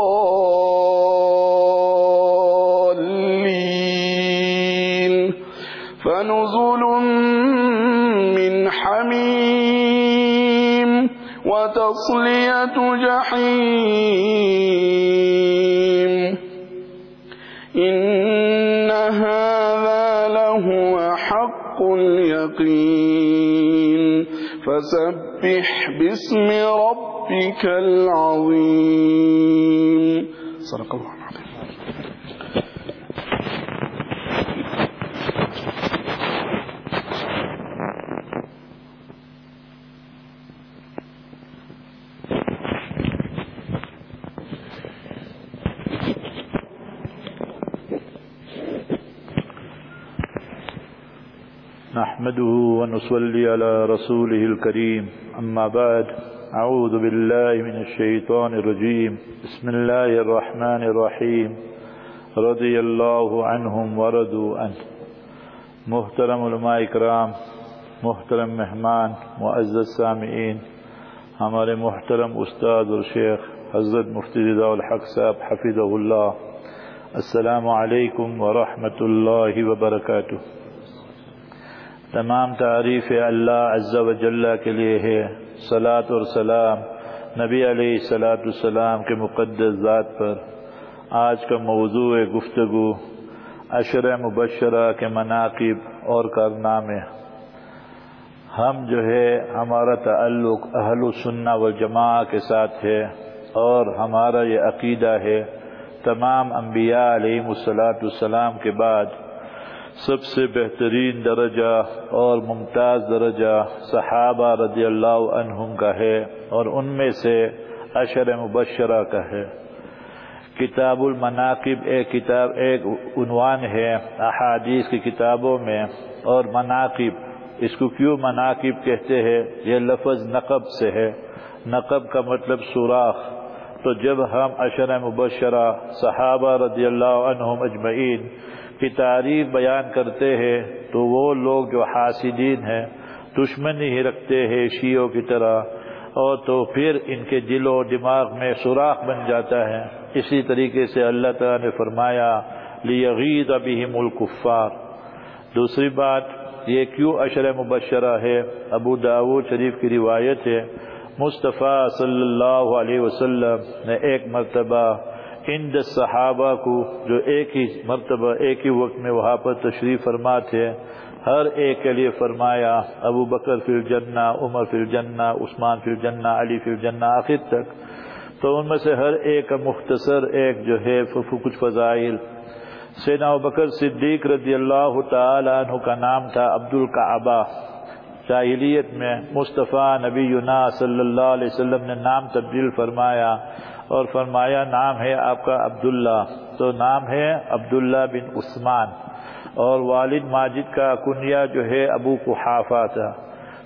الضالين. فنزل من حميم وتصلية جحيم. إن هذا لهو حق اليقين. فسبح باسم ربك العظيم. صدق الله نحمده ونصلي على رسوله الكريم. أما بعد أعوذ بالله من الشيطان الرجيم. بسم الله الرحمن الرحيم. رضي الله عنهم ورضوا عنه. محترم علماء اکرام، محترم مہمان، معزز سامعین، ہمارے محترم استاد اور شیخ حضرت مفتی رضا الحق صاحب حفظ اللہ. السلام علیکم ورحمۃ اللہ وبرکاتہ. تمام تعریف اللہ عز و جل کے لیے ہے. صلاۃ اور سلام نبی علیہ صلاۃ السلام کے مقدس ذات پر آج کا موضوع گفتگو عشر مبشرہ کے مناقب اور کارنامے۔ ہم جو ہے ہمارا تعلق اہل السنہ والجماع کے ساتھ ہے اور ہمارا یہ عقیدہ ہے تمام انبیاء علیہ الصلاۃ السلام کے بعد سب سے بہترین درجہ اور ممتاز درجہ صحابہ رضی اللہ عنہم کا ہے اور ان میں سے عشر مبشرہ کا ہے۔ کتاب المناقب ایک کتاب، ایک عنوان ہے احادیث کی کتابوں میں اور مناقب۔ اس کو کیوں مناقب کہتے ہیں؟ یہ لفظ نقب سے ہے۔ نقب کا مطلب سوراخ۔ تو جب ہم عشر مبشرہ، صحابہ رضی اللہ عنہم اجمعین کی تعریف بیان کرتے ہیں تو وہ لوگ جو حاسدین ہیں، دشمنی ہی رکھتے ہیں شیعوں کی طرح، اور تو پھر ان کے دل و دماغ میں سوراخ بن جاتا ہے۔ اسی طریقے سے اللہ تعالیٰ نے فرمایا لیغید بہم الکفار۔ دوسری بات، یہ کیوں عشر مبشرہ ہے؟ ابو داود شریف کی روایت ہے، مصطفیٰ صلی اللہ علیہ وسلم نے ایک مرتبہ ان صحابہ کو جو ایک ہی مرتبہ ایک ہی وقت میں وہاں پر تشریف فرما تھے، ہر ایک کے لیے فرمایا، ابو بکر فی الجنہ، عمر فی الجنہ، عثمان فی الجنہ، علی فی الجنہ، آخر تک۔ تو ان میں سے ہر ایک کا مختصر ایک جو ہے کچھ فضائل۔ سینا بکر صدیق رضی اللہ تعالی عنہ کا نام تھا عبد القعبہ جاہلیت میں مصطفیٰ نبی صلی اللہ علیہ وسلم نے نام تبدیل فرمایا۔ اور فرمایا، نام ہے آپ کا عبداللہ۔ تو نام ہے عبداللہ بن عثمان۔ اور والد ماجد کا کنیا جو ہے، ابو قحافہ تھا۔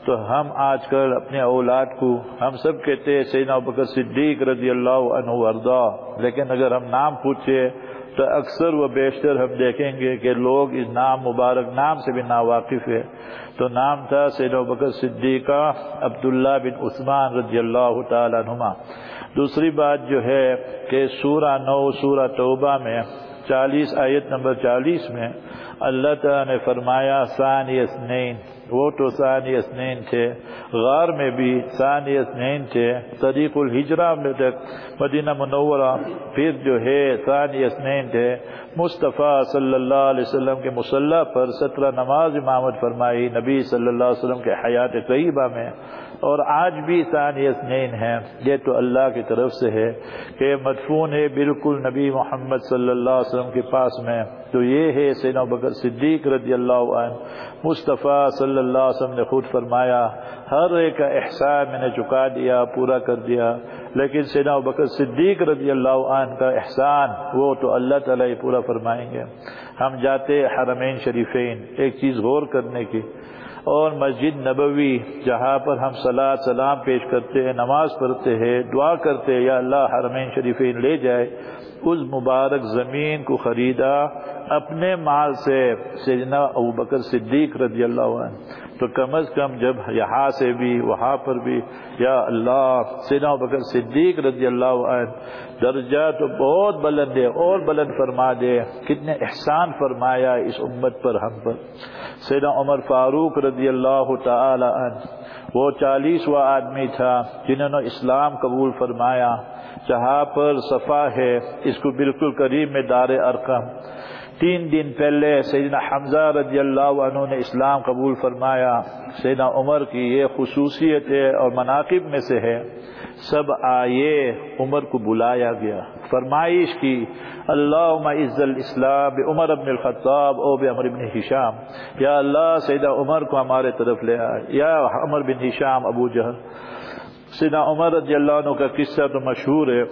تو ہم آج کل اپنے اولاد کو، ہم سب کہتے ہیں، سیدنا بکر صدیق رضی اللہ عنہ وردا لیکن اگر ہم نام پوچھے تو اکثر و بیشتر ہم دیکھیں گے کہ لوگ اس نام مبارک نام سے بھی ناواقف ہے تو نام تھا سیدنا بکر صدیقہ عبداللہ بن عثمان رضی اللہ تعالیٰ عنہ دوسری بات جو ہے کہ سورہ نو، سورہ توبہ میں چالیس آیت نمبر چالیس میں اللہ تعالیٰ نے فرمایا ثانی اسنین وہ تو ثانی اسنین تھے، غار میں بھی ثانی اسنین تھے، طریق الحجرہ میں تک مدینہ منورہ پھر جو ہے ثانی اسنین تھے۔ مصطفیٰ صلی اللہ علیہ وسلم کے مسلح پر سترہ نماز امامت فرمائی، نبی صلی اللہ علیہ وسلم کے حیات طیبہ میں۔ اور آج بھی ثانی اسنین ہیں۔ یہ تو اللہ کی طرف سے ہے کہ مدفون ہے بالکل نبی محمد صلی اللہ علیہ وسلم کے پاس میں۔ تو یہ ہے سینا بکر صدیق رضی اللہ عنہ، مصطفیٰ صلی اللہ علیہ وسلم نے خود فرمایا، ہر ایک کا احسان میں نے چکا دیا، پورا کر دیا۔ لیکن سینا بکر صدیق رضی اللہ عنہ کا احسان، وہ تو اللہ تعالیٰ ہی پورا فرمائیں گے۔ ہم جاتے حرمین شریفین، ایک چیز غور کرنے کی۔ اور مسجد نبوی، جہاں پر ہم صلاح سلام پیش کرتے ہیں، نماز پڑھتے ہیں، دعا کرتے ہیں، یا اللہ حرمین شریفین لے جائے، اس مبارک زمین کو خریدا، اپنے مال سے سیدنا ابو بکر صدیق رضی اللہ عنہ۔ تو کم از کم جب یہاں سے بھی، وہاں پر بھی، یا اللہ، سیدنا بکر صدیق رضی اللہ عنہ، درجہ تو بہت بلند ہے اور بلند فرما دے، کتنے احسان فرمایا اس امت پر ہم پر۔ سیدنا عمر فاروق رضی اللہ تعالی عنہ، وہ چالیسواں آدمی تھا جنہوں نے اسلام قبول فرمایا۔ جہاں پر صفا ہے، اس کو بالکل قریب میں دار ارقم۔ تین دن پہلے سیدنا حمزہ رضی اللہ عنہ نے اسلام قبول فرمایا۔ سیدنا عمر کی یہ خصوصیت ہے اور مناقب میں سے ہے۔ سب آئے عمر کو بلایا گیا۔ فرمائش کی اللہ عز الاسلام عمر ابن الخطاب، او عمر بن ہشام۔ یا اللہ سیدہ عمر کو ہمارے طرف لے آئے۔ یا عمر بن ہشام، ابو جہل۔ سیدہ عمر رضی اللہ عنہ کا قصہ تو مشہور ہے۔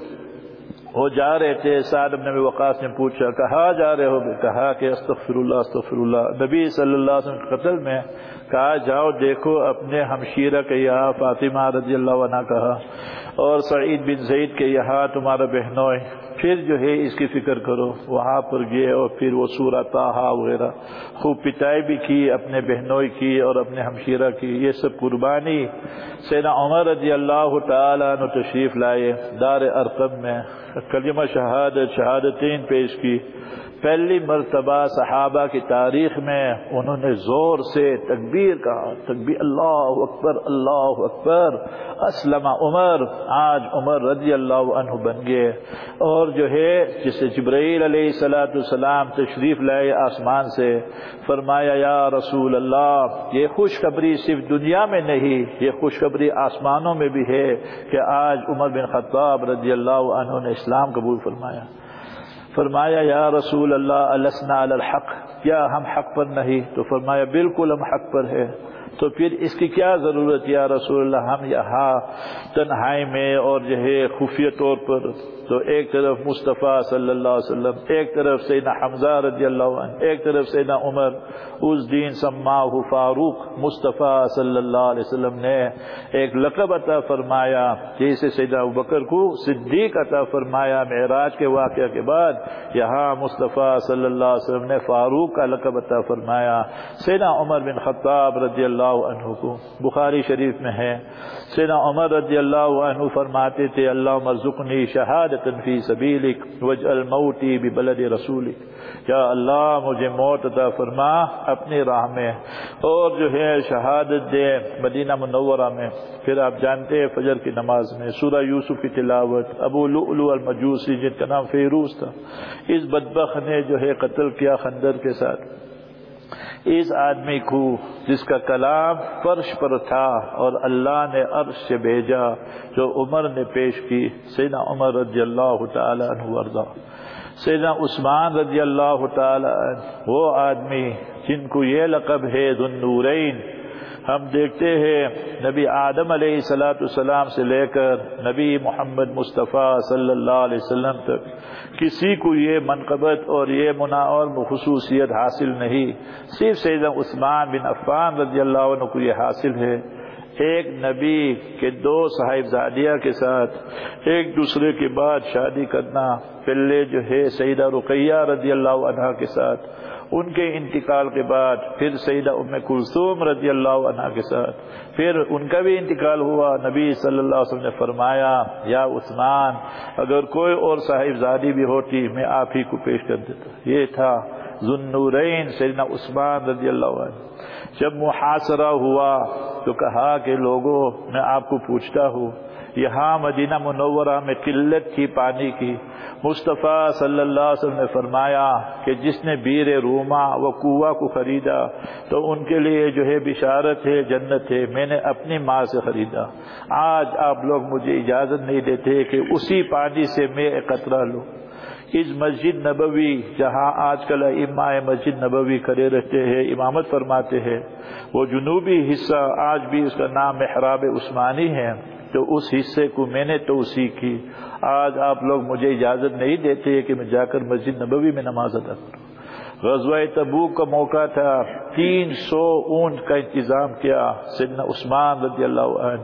وہ جا رہے تھے، سعد ابن وقاص نے پوچھا، کہاں جا رہے ہو؟ کہا کہ استغفر اللہ استغفر اللہ۔ نبی صلی اللہ علیہ وسلم قتل میں کہا، جاؤ دیکھو اپنے ہمشیرہ کے یہاں فاطمہ رضی اللہ عنہ کہا اور سعید بن زید کے یہاں تمہارا بہنوئے پھر جو ہے اس کی فکر کرو، وہاں پر گئے اور پھر وہ سورہ تاہا وغیرہ خوب پتائی بھی کی، اپنے بہنوئی کی اور اپنے ہمشیرہ کی۔ یہ سب قربانی سینا عمر رضی اللہ تعالیٰ عنہ تشریف لائے دار ارقم میں، کلمہ شہادت شہادتین پیش کی۔ پہلی مرتبہ صحابہ کی تاریخ میں انہوں نے زور سے تکبیر کہا، تکبیر، اللہ اکبر اللہ اکبر، اسلم عمر، آج عمر رضی اللہ عنہ بن گئے۔ اور جو ہے جسے جبرائیل علیہ سلاۃ السلام تشریف لائے آسمان سے، فرمایا، یا رسول اللہ، یہ خوشخبری صرف دنیا میں نہیں، یہ خوشخبری آسمانوں میں بھی ہے کہ آج عمر بن خطاب رضی اللہ عنہ نے اسلام قبول فرمایا۔ فرمایا، یا رسول اللہ، السنا الحق. کیا ہم حق پر نہیں. تو فرمایا، بالکل ہم حق پر ہیں. تو پھر اس کی کیا ضرورت یا رسول اللہ ہم یہاں تنہائی میں اور جو ہے خفیہ طور پر تو ایک طرف مصطفیٰ صلی اللہ علیہ وسلم، ایک طرف سیدنا حمزہ رضی اللہ عنہ، ایک طرف سیدنا عمر، اس دین سماہ فاروق مصطفیٰ صلی اللہ علیہ وسلم نے ایک لقب عطا فرمایا جیسے سیدنا بکر کو صدیق عطا فرمایا معراج کے واقعہ کے بعد یہاں مصطفیٰ صلی اللہ علیہ وسلم نے فاروق کا لقب عطا فرمایا۔ سیدنا عمر بن خطاب رضی اللہ اللہ عنہ کو بخاری شریف میں ہے۔ سیدنا عمر رضی اللہ عنہ فرماتے تھے اللہ مرزقنی شہادت فی سبیلک وجعل موتی ببلد رسولک۔ یا اللہ، مجھے موت عطا فرما اپنی راہ میں۔ اور جو ہے شہادت دے مدینہ منورہ میں۔ پھر آپ جانتے ہیں فجر کی نماز میں سورہ یوسف کی تلاوت، ابو لؤلؤ المجوسی جن کا نام فیروز تھا۔ اس بدبخ نے جو ہے قتل کیا خندر کے ساتھ۔ اس آدمی کو جس کا کلام فرش پر تھا اور اللہ نے عرش سے بھیجا، جو عمر نے پیش کی، سیدنا عمر رضی اللہ تعالیٰ عنہ وردا سیدنا عثمان رضی اللہ تعالی عنہ، وہ آدمی جن کو یہ لقب ہے ذنورین ہم دیکھتے ہیں نبی آدم علیہ السلاۃ السلام سے لے کر نبی محمد مصطفیٰ صلی اللہ علیہ وسلم تک، کسی کو یہ منقبت اور یہ منا اور خصوصیت حاصل نہیں۔ صرف سیدہ عثمان بن عفان رضی اللہ عنہ کو یہ حاصل ہے۔ ایک نبی کے دو صاحبزادیہ کے ساتھ، ایک دوسرے کے بعد شادی کرنا پہلے جو ہے سیدہ رقیہ رضی اللہ عنہ کے ساتھ، ان کے انتقال کے بعد پھر سیدہ ام کلثوم رضی اللہ عنہ کے ساتھ۔ پھر ان کا بھی انتقال ہوا، نبی صلی اللہ علیہ وسلم نے فرمایا، یا عثمان، اگر کوئی اور صاحبزادی بھی ہوتی، میں آپ ہی کو پیش کر دیتا۔ یہ تھا ذنورین سیدنا عثمان رضی اللہ عنہ۔ جب محاصرہ ہوا تو کہا کہ لوگوں، میں آپ کو پوچھتا ہوں، یہاں مدینہ منورہ میں قلت تھی پانی کی۔ مصطفیٰ صلی اللہ علیہ وسلم نے فرمایا کہ جس نے بیر روما و کنواں کو خریدا، تو ان کے لیے جو ہے بشارت ہے، جنت ہے، میں نے اپنی ماں سے خریدا۔ آج آپ لوگ مجھے اجازت نہیں دیتے کہ اسی پانی سے میں ایک قطرہ لوں۔ اس مسجد نبوی جہاں آج کل اما مسجد نبوی کھڑے رہتے ہیں، امامت فرماتے ہیں، وہ جنوبی حصہ آج بھی اس کا نام محراب عثمانی ہے، تو اس حصے کو میں نے توسیع کی۔ آج آپ لوگ مجھے اجازت نہیں دیتے کہ میں جا کر مسجد نبوی میں نماز ادا کروں۔ غزوہ تبوک کا موقع تھا، تین سو اونٹ کا انتظام کیا، سیدنا عثمان رضی اللہ عنہ۔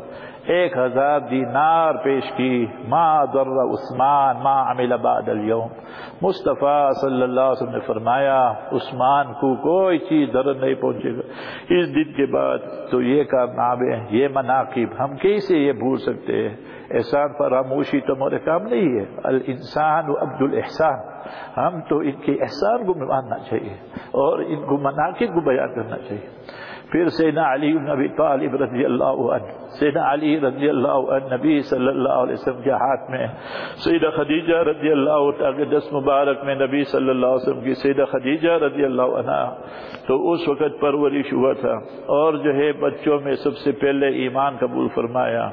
ایک ہزار دینار پیش کی. ما در عثمان، ما عمل بعد اليوم. مصطفیٰ صلی اللہ علیہ وسلم نے فرمایا، عثمان کو کوئی چیز درد نہیں پہنچے گا۔ اس دن کے بعد تو یہ کارنامے یہ مناقب، ہم کیسے یہ بھول سکتے ہیں؟ احسان فراموشی تو میرے کام نہیں ہے۔ الانسان و عبد الاحسان، ہم تو ان کے احسان کو ماننا چاہیے اور ان کو مناقب کو بیان کرنا چاہیے۔ پھر سیدنا علی بن ابی طالب رضی اللہ عنہ، سیدنا علی رضی اللہ عنہ، نبی صلی اللہ علیہ وسلم کے ہاتھ میں، سیدہ خدیجہ رضی اللہ عنہ دس مبارک میں نبی صلی اللہ علیہ وسلم کی سیدہ خدیجہ رضی اللہ عنہ، تو اس وقت پرورش ہوا تھا۔ اور جو ہے، بچوں میں سب سے پہلے ایمان قبول فرمایا۔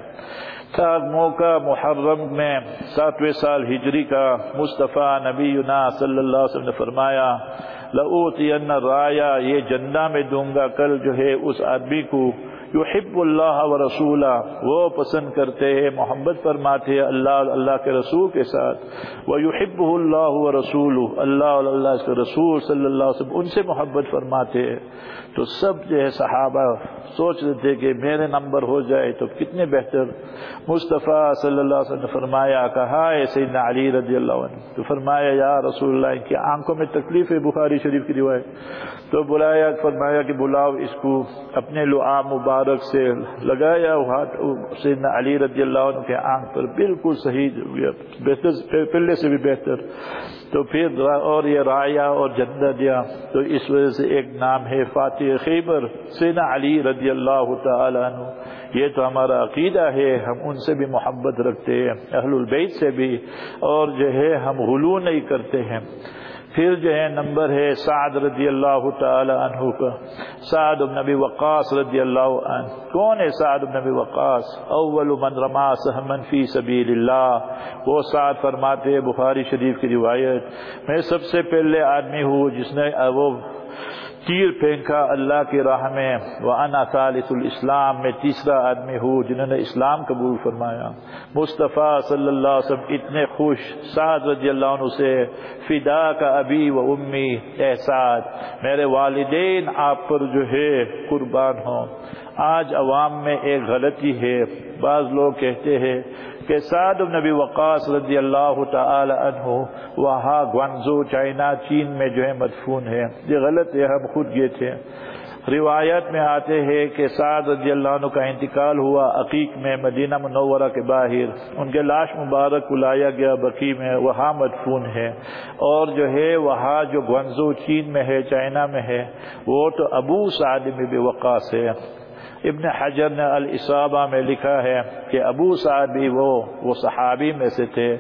تھا موقع محرم میں ساتویں سال ہجری کا مصطفیٰ نبی صلی اللہ علیہ وسلم نے فرمایا لوتی رایا یہ جنہ میں دوں گا کل جو ہے اس آدمی کو۔ یحب اللہ و رسولہ وہ پسند کرتے ہیں محبت فرماتے ہیں اللہ اللہ کے رسول کے ساتھ۔ وہ یحب اللہ و رسول اللہ اللہ کے رسول صلی اللہ علیہ وسلم، ان سے محبت فرماتے ہیں۔ تو سب جو ہے صحابہ سوچ رہے تھے کہ میرے نمبر ہو جائے تو کتنے بہتر۔ مصطفیٰ صلی اللہ علیہ وسلم نے فرمایا، کہا ہے سیدنا علی رضی اللہ عنہ، تو فرمایا، یا رسول اللہ، ان کی آنکھوں میں تکلیف ہے بخاری شریف کی روایت۔ تو بلایا، فرمایا کہ بلاؤ اس کو اپنے لعاب مبارک سے لگایا۔ ہاتھ سیدنا علی رضی اللہ عنہ کے آنکھ پر بالکل صحیح بہتر پہلے سے بھی بہتر۔ تو پھر اور یہ رایا اور جندہ دیا۔ تو اس وجہ سے ایک نام ہے فاتح خیبر سینا علی رضی اللہ تعالیٰ عنہ، یہ تو ہمارا عقیدہ ہے، ہم ان سے بھی محبت رکھتے ہیں، اہل البیت سے بھی، اور جو ہے ہم غلو نہیں کرتے ہیں۔ پھر جو ہے نمبر ہے سعد رضی اللہ تعالی عنہ کا۔ سعد بن نبی وقاص رضی اللہ عنہ۔ کون ہے سعد بن نبی وقاص؟ اول من رما سہمن فی سبیل اللہ وہ سعد فرماتے بخاری شریف کی روایت۔ میں سب سے پہلے آدمی ہوں جس نے وہ تیر پھینکا اللہ کی راہ میں وہ انا ثالث الاسلام میں تیسرا آدمی ہوں جنہوں نے اسلام قبول فرمایا۔ مصطفیٰ صلی اللہ علیہ وسلم اتنے خوش، سعد رضی اللہ عنہ سے فدا کا ابی و امی احساد میرے والدین آپ پر جو ہے قربان ہوں۔ آج عوام میں ایک غلطی ہے، بعض لوگ کہتے ہیں کہ سعد نبی وقاص رضی اللہ تعالی عنہ وہاں گوانزو چائنا، چین میں جو ہے مدفون ہے یہ غلط ہے، ہم خود گئے تھے۔ روایت میں آتے ہیں کہ سعد رضی اللہ عنہ کا انتقال ہوا عقیق میں مدینہ منورہ کے باہر۔ ان کے لاش مبارک کو لایا گیا، بقی میں وہاں مدفون ہے اور جو ہے وہاں جو گوانزو چین میں ہے، چائنا میں ہے، وہ تو ابو سعد میں بھی وقاص ہے۔ ابن حجر نے الصابہ میں لکھا ہے کہ ابو صاحب بھی وہ وہ صحابی میں سے تھے۔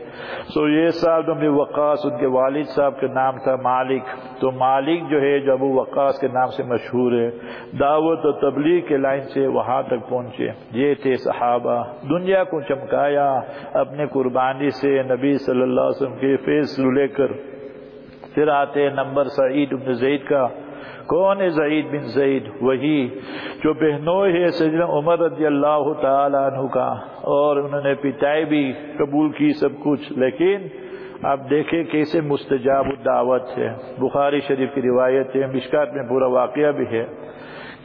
سو یہ صاحب نبی وقاص، ان کے والد صاحب کا نام تھا مالک۔ تو مالک جو ہے، جو ابو وقاص کے نام سے مشہور ہے، دعوت و تبلیغ کے لائن سے وہاں تک پہنچے۔ یہ تھے صحابہ۔ دنیا کو چمکایا، اپنے قربانی سے نبی صلی اللہ علیہ وسلم کے فیصلو لے کر۔ پھر آتے نمبر سعید ابن زید کا۔ کون ہے زعید بن زید؟ وہی جو بہنوں ہے سیدنا عمر رضی اللہ تعالی عنہ کا۔ اور انہوں نے پتائی بھی قبول کی سب کچھ، لیکن آپ دیکھیں کیسے مستجاب الدعوت ہے۔ بخاری شریف کی روایت ہے، مشکات میں پورا واقعہ بھی ہے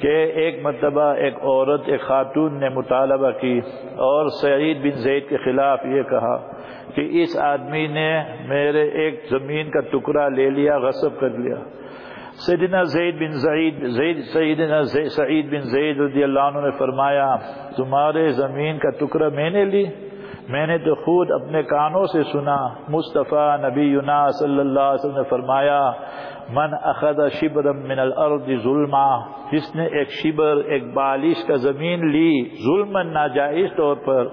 کہ ایک مرتبہ ایک عورت، ایک خاتون نے مطالبہ کی اور سعید بن زید کے خلاف یہ کہا کہ اس آدمی نے میرے ایک زمین کا ٹکڑا لے لیا، غصب کر لیا۔ سیدنا زید بن زید زید، سیدنا سعید بن زید رضی اللہ عنہ نے فرمایا، تمہارے زمین کا ٹکڑا میں نے لی، میں نے تو خود اپنے کانوں سے سنا، مصطفیٰ نبی صلی اللہ علیہ وسلم نے فرمایا، من اخذ شبر من الارض ظلما جس نے ایک شبر، ایک بالش کا زمین لی ظلم ناجائز طور پر،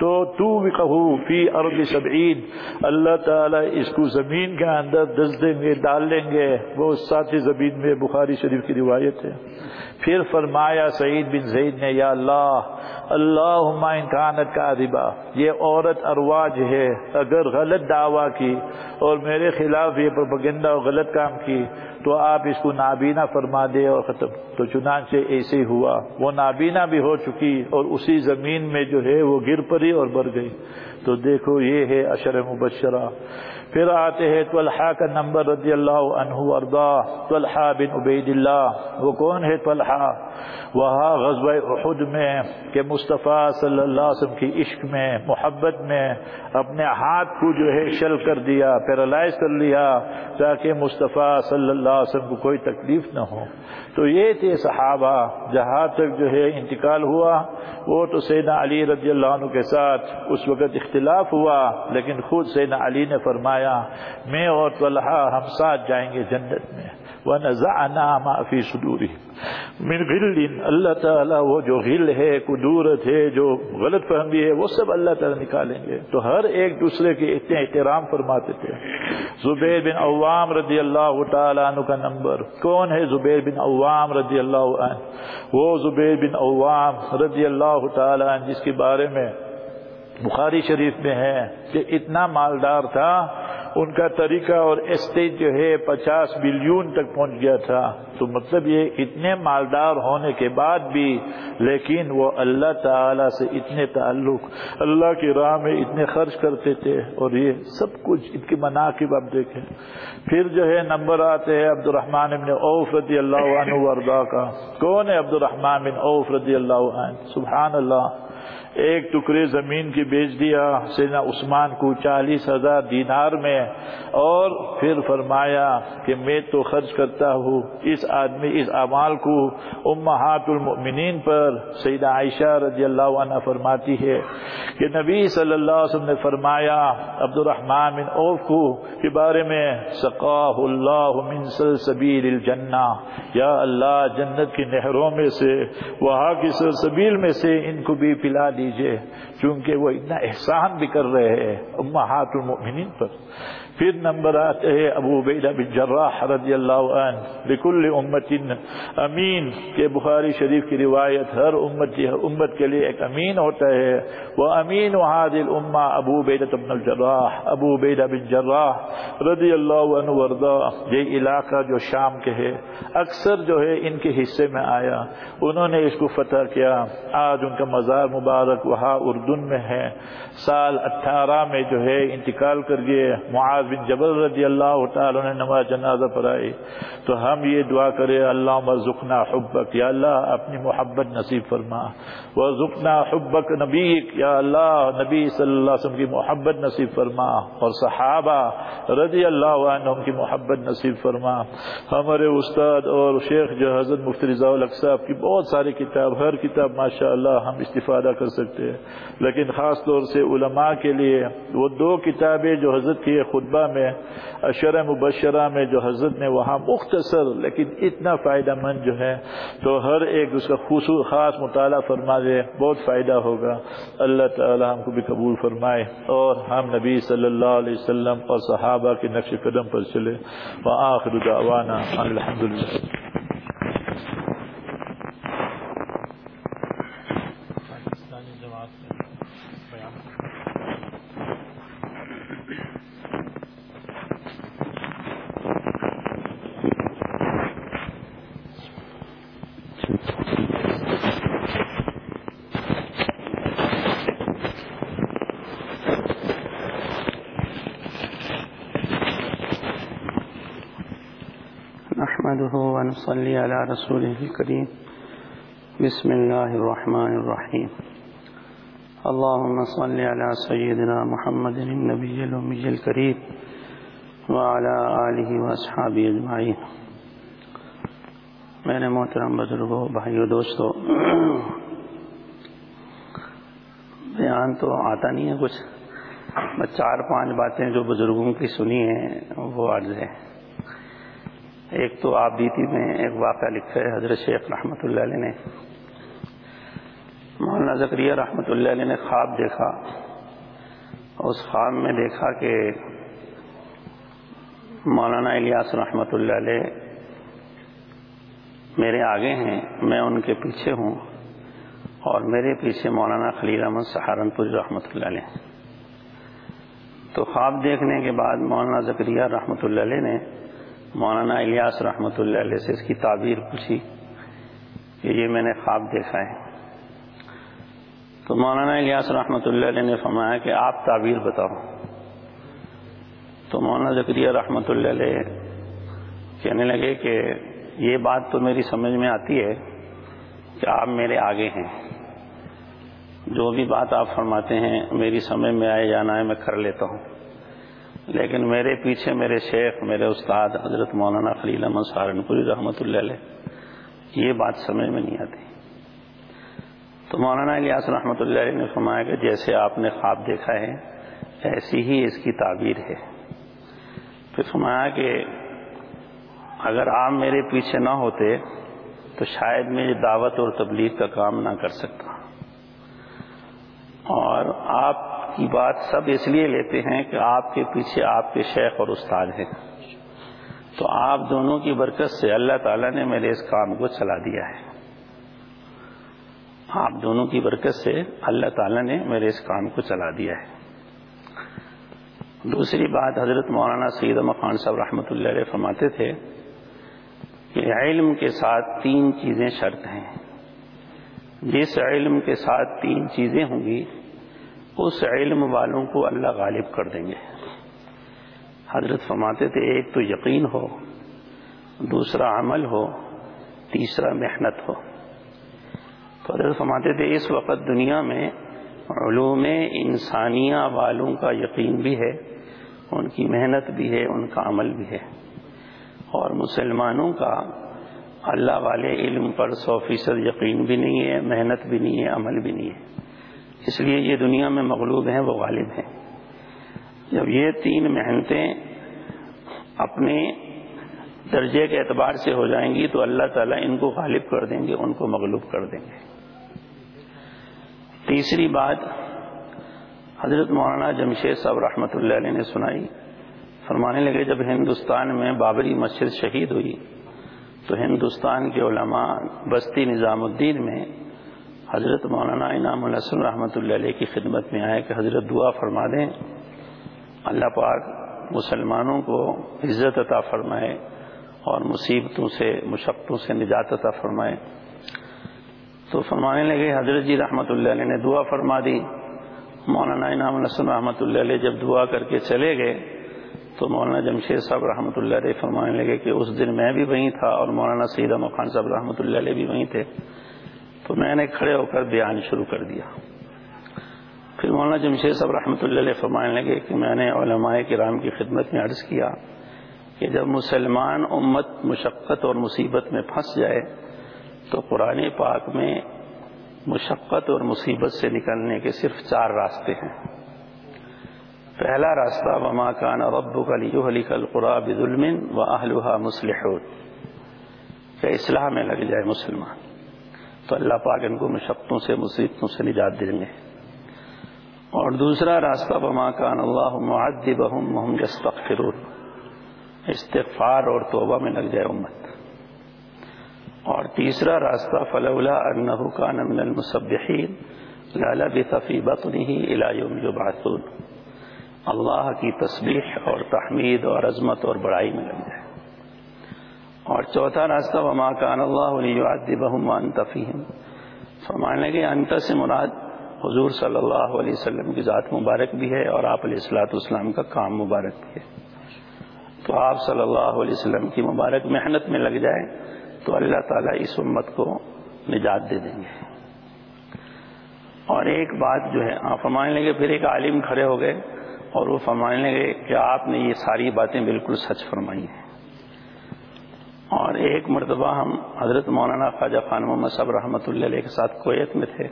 تو تو بھی کہو فی ارض سبعید اللہ تعالی اس کو زمین کے اندر دس دیں گے، ڈال لیں گے۔ وہ ساتھی زمین میں بخاری شریف کی روایت ہے۔ پھر فرمایا، سعید بن زید نے، یا اللہ اللہ انکانت کا ادبا یہ عورت ارواج ہے، اگر غلط دعویٰ کی اور میرے خلاف یہ پروپگنڈا اور غلط کام کی تو آپ اس کو نابینا فرما دے اور ختم۔ تو چنانچہ ایسے ہی ہوا۔ وہ نابینا بھی ہو چکی اور اسی زمین میں جو ہے وہ گر پڑی اور بڑھ گئی۔ تو دیکھو یہ ہے اشر مبشرہ۔ پھر آتے ہیں طلحہ کا نمبر رضی اللہ عنہ اردا طلحہ بن عبید اللہ وہ کون ہے طلحہ؟ وہاں غزوہ احد میں کہ مصطفیٰ صلی اللہ علیہ وسلم کی عشق میں، محبت میں اپنے ہاتھ کو جو ہے شل کر دیا پیرالائز کر لیا تاکہ مصطفیٰ صلی اللہ علیہ وسلم کو کوئی تکلیف نہ ہو۔ تو یہ تھے صحابہ، جہاں تک جو ہے انتقال ہوا، وہ تو سینا علی رضی اللہ عنہ کے ساتھ اس وقت اختلاف ہوا، لیکن خود سینا علی نے فرمایا، میں اور طلحہ ہم ساتھ جائیں گے جنت میں۔ وہ نظا نامہ فِي صُدُورِهِمْ۔ من غل اللہ تعالیٰ وہ جو غل ہے قدورت ہے، جو غلط فہمی ہے، وہ سب اللہ تعالیٰ نکالیں گے۔ تو ہر ایک دوسرے کے اتنے احترام فرماتے تھے۔ زبیر بن عوام رضی اللہ تعالیٰ عنہ کا نمبر۔ کون ہے زبیر بن عوام رضی اللہ عنہ؟ وہ زبیر بن عوام رضی اللہ تعالیٰ عنہ، جس کے بارے میں بخاری شریف میں ہے کہ اتنا مالدار تھا ان کا طریقہ اور اسٹیج جو ہے پچاس بلین تک پہنچ گیا تھا۔ تو مطلب یہ اتنے مالدار ہونے کے بعد بھی لیکن وہ اللہ تعالی سے اتنے تعلق، اللہ کی راہ میں اتنے خرچ کرتے تھے اور یہ سب کچھ ان کی مناقب آپ دیکھیں۔ پھر جو ہے نمبر آتے ہیں عبد الرحمان بن اوف رضی اللہ عنہ وردا کا۔ کون ہے عبد الرحمان بن اوف رضی اللہ عنہ؟ سبحان اللہ۔ ایک ٹکڑے زمین کی بیچ دیا، سیدنا عثمان کو چالیس ہزار دینار میں، اور پھر فرمایا کہ میں تو خرچ کرتا ہوں اس آدمی، اس اعمال کو۔ امہات المؤمنین پر سیدہ عائشہ رضی اللہ عنہ فرماتی ہے کہ نبی صلی اللہ علیہ وسلم نے فرمایا عبد الرحمن بن اوف کو کے بارے میں، سقاہ اللہ من سلسبیل الجنہ۔ یا اللہ، جنت کی نہروں میں سے، وہاں کی سلسبیل میں سے ان کو بھی پلا دیا۔ دیجیے چونکہ وہ اتنا احسان بھی کر رہے ہیں امہات المؤمنین پر۔ پھر نمبر آتے ہیں ابو بیدہ بن جراح رضی اللہ عنہ بکل امت امین کے بخاری شریف کی روایت ہر امت امت کے لیے ایک امین ہوتا ہے۔ وہ امین وحاد الامہ ابو بیدہ بن الجراح، ابو بیدہ بن جراح رضی اللہ عنہ وردا یہ علاقہ جو شام کے ہے۔ اکثر جو ہے ان کے حصے میں آیا۔ انہوں نے اس کو فتح کیا۔ آج ان کا مزار مبارک وہاں اردن میں ہے۔ سال اٹھارہ میں جو ہے انتقال کر گئے، معاذ معاذ بن جبل رضی اللہ تعالیٰ نے نماز جنازہ پڑھائی۔ تو ہم یہ دعا کرے اللہ مرزقنا حبک، یا اللہ اپنی محبت نصیب فرما۔ ورزقنا حبک نبی یا اللہ نبی صلی اللہ علیہ وسلم کی محبت نصیب فرما۔ اور صحابہ رضی اللہ عنہم کی محبت نصیب فرما۔ ہمارے استاد اور شیخ جو حضرت مفتی رضا الق صاحب کی بہت ساری کتاب، ہر کتاب ماشاء اللہ ہم استفادہ کر سکتے ہیں۔ لیکن خاص طور سے علماء کے لیے وہ دو کتابیں جو حضرت کی خود خطبہ میں اشر مبشرہ میں جو حضرت نے وہاں مختصر لیکن اتنا فائدہ مند جو ہے، تو ہر ایک اس کا خصوص خاص مطالعہ فرما دے، بہت فائدہ ہوگا۔ اللہ تعالی ہم کو بھی قبول فرمائے اور ہم نبی صلی اللہ علیہ وسلم اور صحابہ کے نقش قدم پر چلے۔ وآخر دعوانا الحمد للہ نحمده ونصلي على رسوله الكريم. بسم الله الرحمن الرحيم. اللهم صل على سيدنا محمد النبي الأمي الكريم وعلى آله وأصحابه أجمعين. میرے محترم بزرگوں بھائیو، دوستو، بیان تو آتا نہیں ہے کچھ چار پانچ باتیں جو بزرگوں کی سنی ہیں، وہ عرض ہے۔ ایک تو آپ بیتی میں ایک واقعہ لکھا ہے، حضرت شیخ رحمۃ اللہ علیہ نے۔ مولانا زکریہ رحمۃ اللہ علیہ نے خواب دیکھا۔ اس خواب میں دیکھا کہ مولانا الیاس رحمۃ اللہ علیہ میرے آگے ہیں، میں ان کے پیچھے ہوں اور میرے پیچھے مولانا خلیل احمد سہارنپور رحمۃ اللہ علیہ۔ تو خواب دیکھنے کے بعد مولانا زکریہ رحمۃ اللہ علیہ نے مولانا الیاس رحمۃ اللہ علیہ سے اس کی تعبیر پوچھی کہ یہ میں نے خواب دیکھا ہے۔ تو مولانا الیاس رحمۃ اللہ علیہ نے فرمایا کہ آپ تعبیر بتاؤ۔ تو مولانا ذکریہ رحمۃ اللہ علیہ کہنے لگے کہ یہ بات تو میری سمجھ میں آتی ہے کہ آپ میرے آگے ہیں۔ جو بھی بات آپ فرماتے ہیں میری سمجھ میں آئے جانا ہے میں کر لیتا ہوں۔ لیکن میرے پیچھے میرے شیخ، میرے استاد حضرت مولانا خلیل احمد سہارنپوری رحمۃ اللہ علیہ، یہ بات سمجھ میں نہیں آتی۔ تو مولانا الیاس رحمۃ اللہ علیہ نے فرمایا کہ جیسے آپ نے خواب دیکھا ہے، ایسی ہی اس کی تعبیر ہے۔ پھر فرمایا کہ اگر آپ میرے پیچھے نہ ہوتے تو شاید میں یہ دعوت اور تبلیغ کا کام نہ کر سکتا۔ اور آپ کی بات سب اس لیے لیتے ہیں کہ آپ کے پیچھے آپ کے شیخ اور استاد ہیں۔ تو آپ دونوں کی برکت سے اللہ تعالیٰ نے میرے اس کام کو چلا دیا ہے۔ آپ دونوں کی برکت سے اللہ تعالیٰ نے میرے اس کام کو چلا دیا ہے۔ دوسری بات حضرت مولانا سید خان صاحب رحمۃ اللہ علیہ فرماتے تھے کہ علم کے ساتھ تین چیزیں شرط ہیں۔ جس علم کے ساتھ تین چیزیں ہوں گی اس علم والوں کو اللہ غالب کر دیں گے۔ حضرت فرماتے تھے، ایک تو یقین ہو، دوسرا عمل ہو، تیسرا محنت ہو۔ تو حضرت فرماتے تھے، اس وقت دنیا میں علوم انسانیہ والوں کا یقین بھی ہے، ان کی محنت بھی ہے، ان کا عمل بھی ہے۔ اور مسلمانوں کا اللہ والے علم پر سو فیصد یقین بھی نہیں ہے، محنت بھی نہیں ہے، عمل بھی نہیں ہے۔ اس لیے یہ دنیا میں مغلوب ہیں، وہ غالب ہیں۔ جب یہ تین محنتیں اپنے درجے کے اعتبار سے ہو جائیں گی تو اللہ تعالیٰ ان کو غالب کر دیں گے، ان کو مغلوب کر دیں گے۔ تیسری بات، حضرت مولانا جمشید صاحب رحمۃ اللہ علیہ نے سنائی۔ فرمانے لگے، جب ہندوستان میں بابری مسجد شہید ہوئی تو ہندوستان کے علماء بستی نظام الدین میں حضرت مولانا انعام الحسن رحمۃ اللہ علیہ کی خدمت میں آئے کہ حضرت دعا فرما دیں۔ اللہ پاک مسلمانوں کو عزت عطا فرمائے اور مصیبتوں سے، مشقتوں سے نجات عطا فرمائے۔ تو فرمانے لگے، حضرت جی رحمۃ اللہ علیہ نے دعا فرما دی۔ مولانا انعام الحسن رحمۃ اللہ علیہ جب دعا کر کے چلے گئے، تو مولانا جمشید صاحب رحمۃ اللہ علیہ فرمانے لگے کہ اس دن میں بھی وہیں تھا اور مولانا سعید خان صاحب رحمۃ اللہ علیہ بھی وہیں تھے۔ تو میں نے کھڑے ہو کر بیان شروع کر دیا۔ پھر مولانا جمشید صاحب رحمۃ اللہ علیہ فرمانے لگے کہ میں نے علماء کرام کی خدمت میں عرض کیا کہ جب مسلمان امت مشقت اور مصیبت میں پھنس جائے تو قرآن پاک میں مشقت اور مصیبت سے نکلنے کے صرف چار راستے ہیں۔ پہلا راستہ، وما کان رب کلی کل قرآب ظلم و اہلحا مسلح کہ اصلاح میں لگ جائے مسلمان؟ تو اللہ پاک ان کو مشقتوں سے، مصیبتوں سے نجات دیں گے۔ اور دوسرا راستہ بما کان اللہ معدبہم وهم یستغفرون استغفار اور توبہ میں لگ جائے امت۔ اور تیسرا راستہ، فلولا انه کان من المسبحین للبث فی بطنه الى یوم یبعثون اللہ کی تسبیح اور تحمید اور عظمت اور بڑائی میں لگ جائے۔ اور چوتھا راستہ، وما کان اللہ علیہ بہم انتفیم فرمانے لگے یعنی انت سے مراد حضور صلی اللہ علیہ وسلم کی ذات مبارک بھی ہے اور آپ علیہ السلاۃ والسلام کا کام مبارک بھی ہے۔ تو آپ صلی اللہ علیہ وسلم کی مبارک محنت میں لگ جائیں تو اللہ تعالیٰ اس امت کو نجات دے دیں گے۔ اور ایک بات جو ہے، آپ فرمانے لگے، پھر ایک عالم کھڑے ہو گئے اور وہ فرمانے لگے کہ آپ نے یہ ساری باتیں بالکل سچ فرمائی ہیں۔ اور ایک مرتبہ ہم حضرت مولانا خواجہ خان محمد صاحب رحمۃ اللہ علیہ کے ساتھ کویت میں تھے۔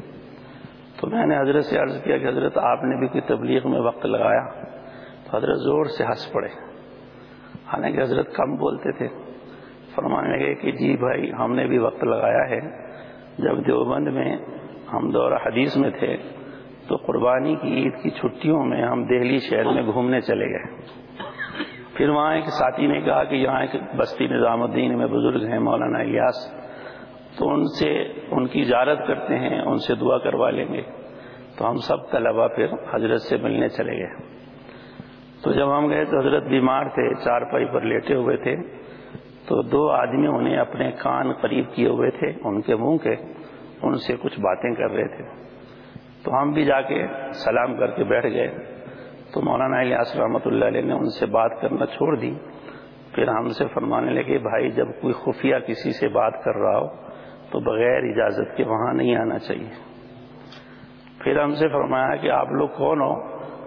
تو میں نے حضرت سے عرض کیا کہ حضرت آپ نے بھی کوئی تبلیغ میں وقت لگایا؟ تو حضرت زور سے ہنس پڑے۔ حالانکہ حضرت کم بولتے تھے۔ فرمانے لگے کہ جی بھائی، ہم نے بھی وقت لگایا ہے۔ جب دیوبند میں ہم دورہ حدیث میں تھے، تو قربانی کی عید کی چھٹیوں میں ہم دہلی شہر میں گھومنے چلے گئے۔ پھر وہاں ایک ساتھی نے کہا کہ یہاں ایک بستی نظام الدین میں بزرگ ہیں مولانا الیاس۔ تو ان سے ان کی اجارت کرتے ہیں، ان سے دعا کروا لیں گے۔ تو ہم سب طلبا پھر حضرت سے ملنے چلے گئے۔ تو جب ہم گئے تو حضرت بیمار تھے، چار پائی پر لیٹے ہوئے تھے۔ تو دو آدمی انہیں اپنے کان قریب کیے ہوئے تھے، ان کے منہ کے، ان سے کچھ باتیں کر رہے تھے۔ تو ہم بھی جا کے سلام کر کے بیٹھ گئے۔ تو مولانا الیاس رحمۃ اللہ علیہ نے ان سے بات کرنا چھوڑ دی۔ پھر ہم سے فرمانے لگے، بھائی، جب کوئی خفیہ کسی سے بات کر رہا ہو تو بغیر اجازت کے وہاں نہیں آنا چاہیے۔ پھر ہم سے فرمایا کہ آپ لوگ کون ہو؟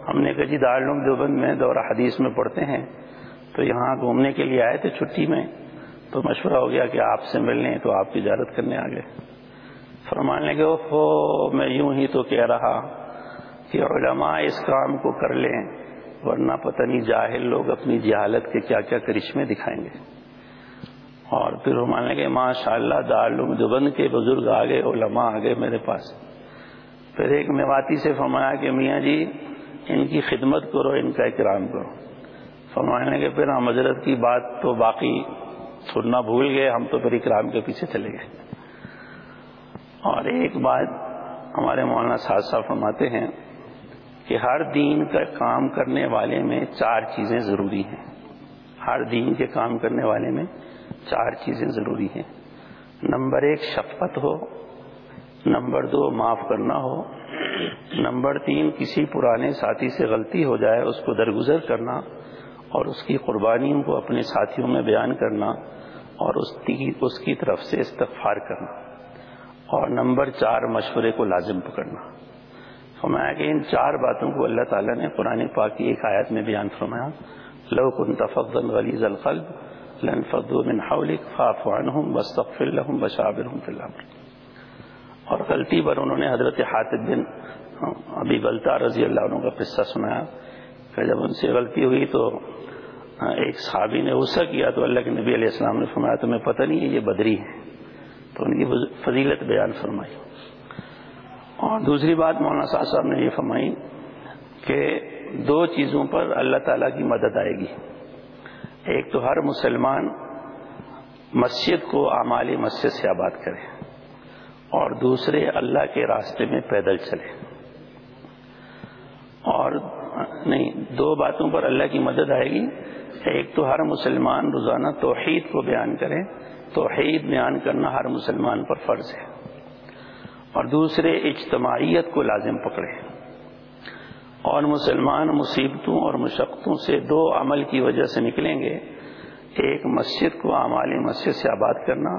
ہم نے کہا جی دارالعلوم دیوبند میں دورہ حدیث میں پڑھتے ہیں۔ تو یہاں گھومنے کے لیے آئے تھے چھٹی میں۔ تو مشورہ ہو گیا کہ آپ سے ملنے تو آپ کی اجازت کرنے آ گئے فرمانے لگے ہو میں یوں ہی تو کہہ رہا کہ علماء اس کام کو کر لیں، ورنہ پتہ نہیں جاہل لوگ اپنی جہالت کے کیا کیا کرشمے دکھائیں گے۔ اور پھر وہ مان لگے ماشاء اللہ دارالعلوم دیوبند کے بزرگ آ گئے، علماء آ گئے میرے پاس۔ پھر ایک میواتی سے فرمایا کہ میاں جی ان کی خدمت کرو، ان کا اکرام کرو۔ فرمانے کے پھر ہم حضرت کی بات تو باقی سننا بھول گئے، ہم تو پھر اکرام کے پیچھے چلے گئے۔ اور ایک بات ہمارے مولانا ساز صاحب فرماتے ہیں کہ ہر دین کا کام کرنے والے میں چار چیزیں ضروری ہیں۔ ہر دین کے کام کرنے والے میں چار چیزیں ضروری ہیں۔ نمبر ایک، شفقت ہو۔ نمبر دو، معاف کرنا ہو۔ نمبر تین، کسی پرانے ساتھی سے غلطی ہو جائے، اس کو درگزر کرنا اور اس کی قربانیوں کو اپنے ساتھیوں میں بیان کرنا اور اس کی اس کی طرف سے استغفار کرنا۔ اور نمبر چار، مشورے کو لازم پکڑنا۔ فرمایا کہ ان چار باتوں کو اللہ تعالیٰ نے قرآن پاک کی ایک آیت میں بیان فرمایا، لو کن تفضل غلیظ القلب لن فضو من حولک، فاعف عنہم واستغفر لهم وشاورهم في الامر. اور غلطی پر انہوں نے حضرت حاطب بن ابھی غلطہ رضی اللہ عنہ کا قصہ سنایا کہ جب ان سے غلطی ہوئی تو ایک صحابی نے غصہ کیا تو اللہ کے نبی علیہ السلام نے فرمایا، تمہیں پتہ نہیں ہے یہ بدری ہے تو ان کی فضیلت بیان فرمائی۔ اور دوسری بات مولانا صاحب صاحب نے یہ فرمائی کہ دو چیزوں پر اللہ تعالیٰ کی مدد آئے گی۔ ایک تو ہر مسلمان مسجد کو اعمال مسجد سے آباد کرے اور دوسرے اللہ کے راستے میں پیدل چلے۔ اور نہیں، دو باتوں پر اللہ کی مدد آئے گی۔ ایک تو ہر مسلمان روزانہ توحید کو بیان کرے۔ توحید بیان کرنا ہر مسلمان پر فرض ہے۔ اور دوسرے اجتماعیت کو لازم پکڑے اور مسلمان مصیبتوں اور مشقتوں سے دو عمل کی وجہ سے نکلیں گے، ایک مسجد کو اعمال مسجد سے آباد کرنا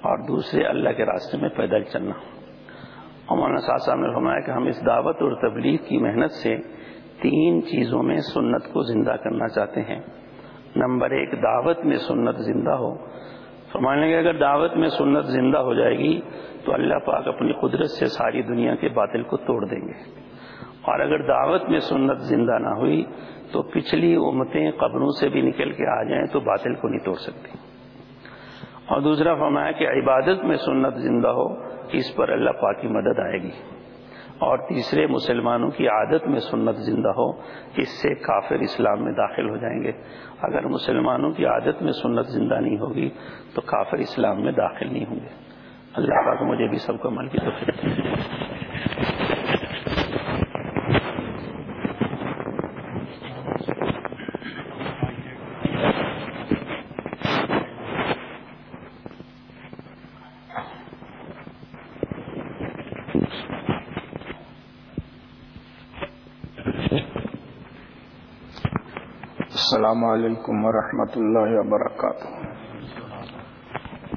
اور دوسرے اللہ کے راستے میں پیدل چلنا۔ اور مولانا صاحب صاحب نے فرمایا کہ ہم اس دعوت اور تبلیغ کی محنت سے تین چیزوں میں سنت کو زندہ کرنا چاہتے ہیں۔ نمبر ایک، دعوت میں سنت زندہ ہو۔ فرمانے کہ اگر دعوت میں سنت زندہ ہو جائے گی تو اللہ پاک اپنی قدرت سے ساری دنیا کے باطل کو توڑ دیں گے۔ اور اگر دعوت میں سنت زندہ نہ ہوئی تو پچھلی امتیں قبروں سے بھی نکل کے آ جائیں تو باطل کو نہیں توڑ سکتی۔ اور دوسرا فرمایا کہ عبادت میں سنت زندہ ہو، اس پر اللہ پاک کی مدد آئے گی۔ اور تیسرے مسلمانوں کی عادت میں سنت زندہ ہو، اس سے کافر اسلام میں داخل ہو جائیں گے۔ اگر مسلمانوں کی عادت میں سنت زندہ نہیں ہوگی تو کافر اسلام میں داخل نہیں ہوں گے۔ اللہ پاک مجھے بھی سب کو عمل کی توفیق السلام علیکم ورحمۃ اللہ وبرکاتہ۔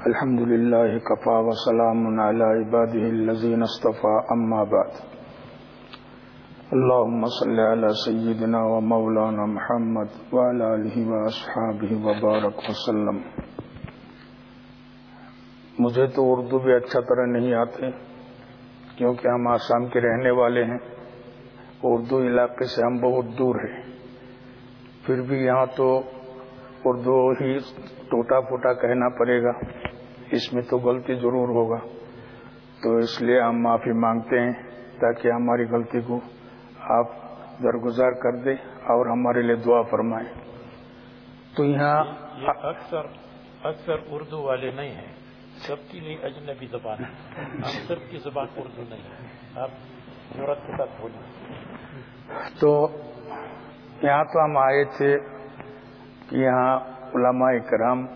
الحمد لله كفى وسلام على عباده الذين اصطفى أما بعد۔ اللهم صل على سيدنا ومولانا محمد وعلى آله وأصحابه وبارك وسلم۔ مجھے تو اردو بھی اچھا طرح نہیں آتے، کیونکہ ہم آسام کے رہنے والے ہیں۔ اردو علاقے سے ہم بہت دور ہیں۔ پھر بھی یہاں تو اردو ہی ٹوٹا پھوٹا کہنا پڑے گا۔ اس میں تو غلطی ضرور ہوگا۔ تو اس لیے ہم معافی مانگتے ہیں تاکہ ہماری غلطی کو آپ درگزار کر دیں اور ہمارے لیے دعا فرمائیں۔ تو یہاں یہ اکثر اکثر اردو والے نہیں ہیں۔ سب کے لیے اجنبی زبان ہے سب کی زبان اردو نہیں ہے۔ آپ ضرورت کے ساتھ بولیں۔ تو یہاں تو ہم آئے تھے۔ یہاں علماء کرام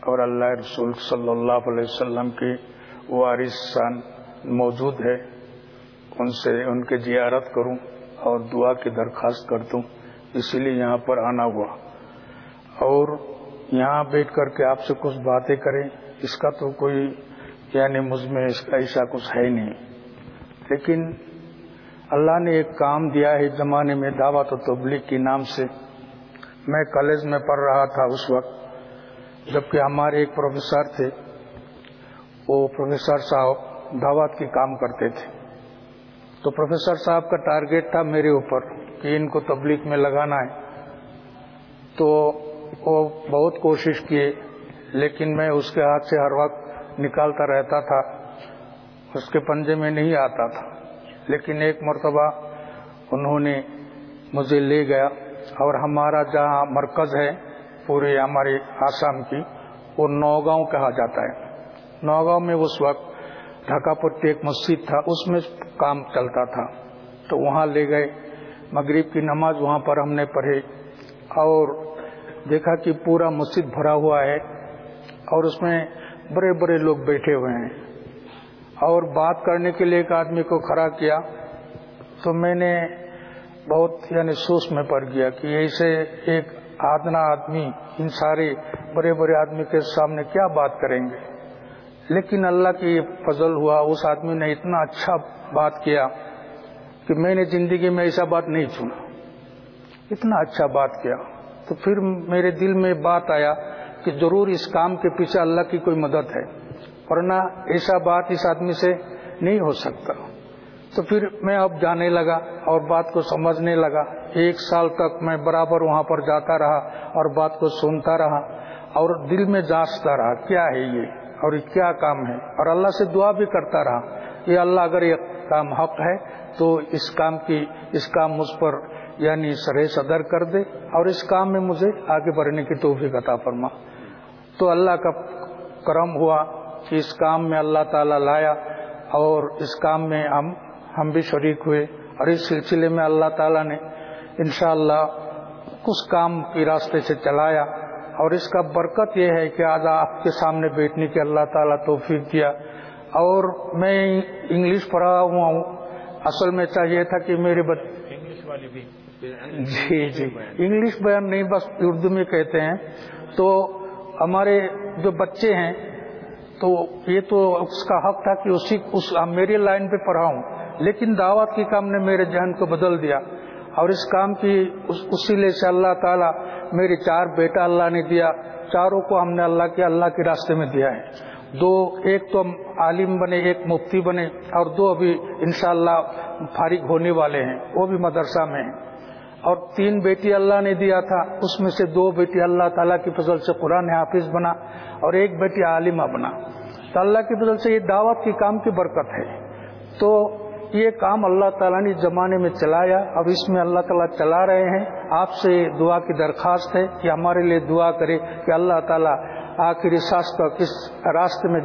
اور اللہ رسول صلی اللہ علیہ وسلم کے وارثان موجود ہے، ان سے ان کے زیارت کروں اور دعا کی درخواست کر دوں۔ اسی لیے یہاں پر آنا ہوا۔ اور یہاں بیٹھ کر کے آپ سے کچھ باتیں کریں، اس کا تو کوئی یعنی مجھ میں اس کا ایسا کچھ ہے نہیں۔ لیکن اللہ نے ایک کام دیا ہے اس زمانے میں دعوت و تبلیغ کے نام سے۔ میں کالج میں پڑھ رہا تھا اس وقت، جبکہ ہمارے ایک پروفیسر تھے، وہ پروفیسر صاحب دعوت کے کام کرتے تھے۔ تو پروفیسر صاحب کا ٹارگیٹ تھا میرے اوپر کہ ان کو تبلیغ میں لگانا ہے۔ تو وہ بہت کوشش کیے، لیکن میں اس کے ہاتھ سے ہر وقت نکالتا رہتا تھا، اس کے پنجے میں نہیں آتا تھا۔ لیکن ایک مرتبہ انہوں نے مجھے لے گیا۔ اور ہمارا جہاں مرکز ہے، پورے ہمارے آسام کی، وہ نوگاؤں کہا جاتا ہے۔ نوگاؤں میں اس وقت ڈھاکا پٹی ایک مسجد تھا، اس میں کام چلتا تھا۔ تو وہاں لے گئے۔ مغرب کی نماز وہاں پر ہم نے پڑھی۔ اور دیکھا کہ پورا مسجد بھرا ہوا ہے اور اس میں بڑے بڑے لوگ بیٹھے ہوئے ہیں۔ اور بات کرنے کے لیے ایک آدمی کو کھڑا کیا۔ تو میں نے بہت یعنی سوچ میں پڑ گیا کہ ایسے ایک آدنا آدمی، ان سارے بڑے بڑے آدمی کے سامنے کیا بات کریں گے؟ لیکن اللہ کی فضل ہوا، اس آدمی نے اتنا اچھا بات کیا کہ میں نے زندگی میں ایسا بات نہیں سنا۔ اتنا اچھا بات کیا۔ تو پھر میرے دل میں بات آیا کہ ضرور اس کام کے پیچھے اللہ کی کوئی مدد ہے، ورنہ ایسا بات اس آدمی سے نہیں ہو سکتا۔ تو پھر میں اب جانے لگا اور بات کو سمجھنے لگا۔ ایک سال تک میں برابر وہاں پر جاتا رہا اور بات کو سنتا رہا اور دل میں جانچتا رہا، کیا ہے یہ؟ اور یہ کیا کام ہے؟ اور اللہ سے دعا بھی کرتا رہا۔ یہ اللہ، اگر یہ کام حق ہے تو اس کام کی، اس کام مجھ پر یعنی سرح صدر کر دے اور اس کام میں مجھے آگے بڑھنے کی توفیق عطا فرما۔ تو اللہ کا کرم ہوا کہ اس کام میں اللہ تعالی لایا اور اس کام میں ہم ہم بھی شریک ہوئے اور اس سلسلے میں اللہ تعالیٰ نے انشاءاللہ کچھ کام کے راستے سے چلایا اور اس کا برکت یہ ہے کہ آج آپ کے سامنے بیٹھنے کی اللہ تعالیٰ توفیق دیا اور میں انگلش پڑھا ہوا ہوں۔ اصل میں چاہیے تھا کہ میرے بچے انگلش والی بھی۔ جی جی۔ انگلش بیان نہیں بس اردو میں کہتے ہیں۔ تو ہمارے جو بچے ہیں تو یہ تو اس کا حق تھا کہ اسی اس میری لائن پہ پڑھاؤں۔ لیکن دعوت کے کام نے میرے ذہن کو بدل دیا اور اس کام کی اسی سے اللہ تعالیٰ میری چار بیٹا اللہ نے دیا، چاروں کو ہم نے اللہ کے اللہ کے راستے میں دیا ہے۔ دو، ایک تو عالم بنے، ایک مفتی بنے اور دو ابھی انشاءاللہ فارغ ہونے والے ہیں، وہ بھی مدرسہ میں ہیں۔ اور تین بیٹی اللہ نے دیا تھا، اس میں سے دو بیٹی اللہ تعالیٰ کی فضل سے قرآن حافظ بنا اور ایک بیٹی عالمہ بنا۔ تو اللہ کی فضل سے یہ دعوت کی کام کی برکت ہے۔ تو یہ کام اللہ تعالیٰ نے زمانے میں چلایا، اب اس میں اللہ تعالیٰ چلا رہے ہیں۔ آپ سے دعا کی درخواست ہے کہ ہمارے لیے دعا کرے کہ اللہ تعالیٰ آخری ساس تک اس راستے میں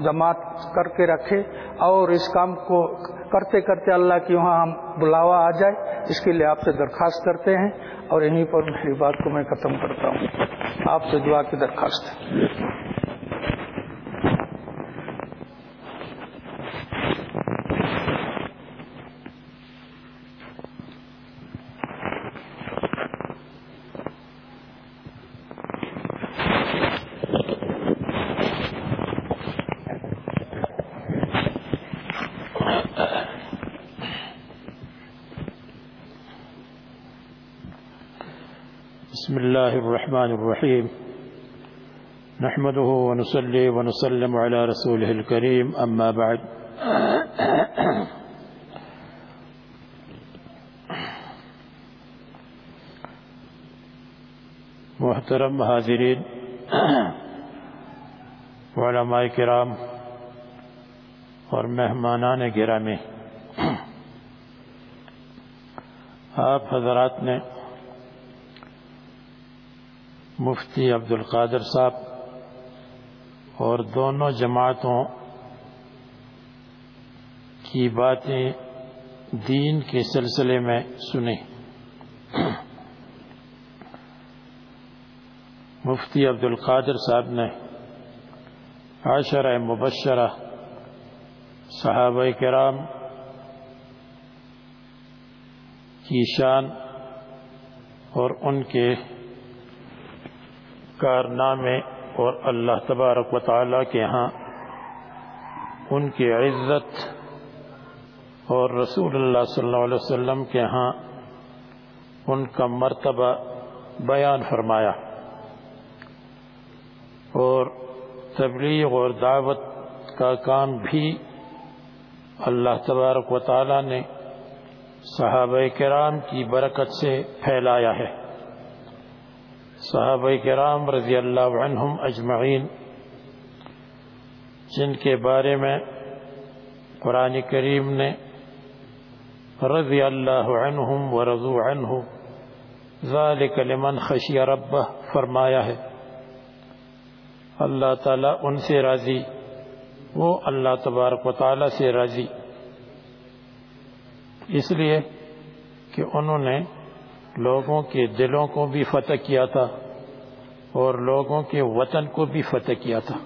جماعت کر کے رکھے اور اس کام کو کرتے کرتے اللہ کی وہاں ہم بلاوا آ جائے۔ اس کے لیے آپ سے درخواست کرتے ہیں اور یہیں پر میری بات کو میں ختم کرتا ہوں۔ آپ سے دعا کی درخواست ہے۔ بسم الله الرحمن الرحيم. نحمده ونصلي ونسلم على رسوله الكريم. أما بعد. محترم حاضرین. علماء کرام اور مہمانان گرامی. آپ حضرات نے مفتی عبد القادر صاحب اور دونوں جماعتوں کی باتیں دین کے سلسلے میں سنی مفتی عبد القادر صاحب نے عشرہ مبشرہ صحابہ کرام کی شان اور ان کے کارنامے اور اللہ تبارک و تعالیٰ کے ہاں ان کی عزت اور رسول اللہ صلی اللہ علیہ وسلم کے ہاں ان کا مرتبہ بیان فرمایا اور تبلیغ اور دعوت کا کام بھی اللہ تبارک و تعالی نے صحابہ کرام کی برکت سے پھیلایا ہے۔ صحابہ کرام رضی اللہ عنہم اجمعین، جن کے بارے میں قرآن کریم نے رضی اللہ عنہم ورضو عنہ ذالک لمن خشی ربہ فرمایا ہے۔ اللہ تعالیٰ ان سے راضی، وہ اللہ تبارک و تعالیٰ سے راضی۔ اس لیے کہ انہوں نے لوگوں کے دلوں کو بھی فتح کیا تھا اور لوگوں کے وطن کو بھی فتح کیا تھا۔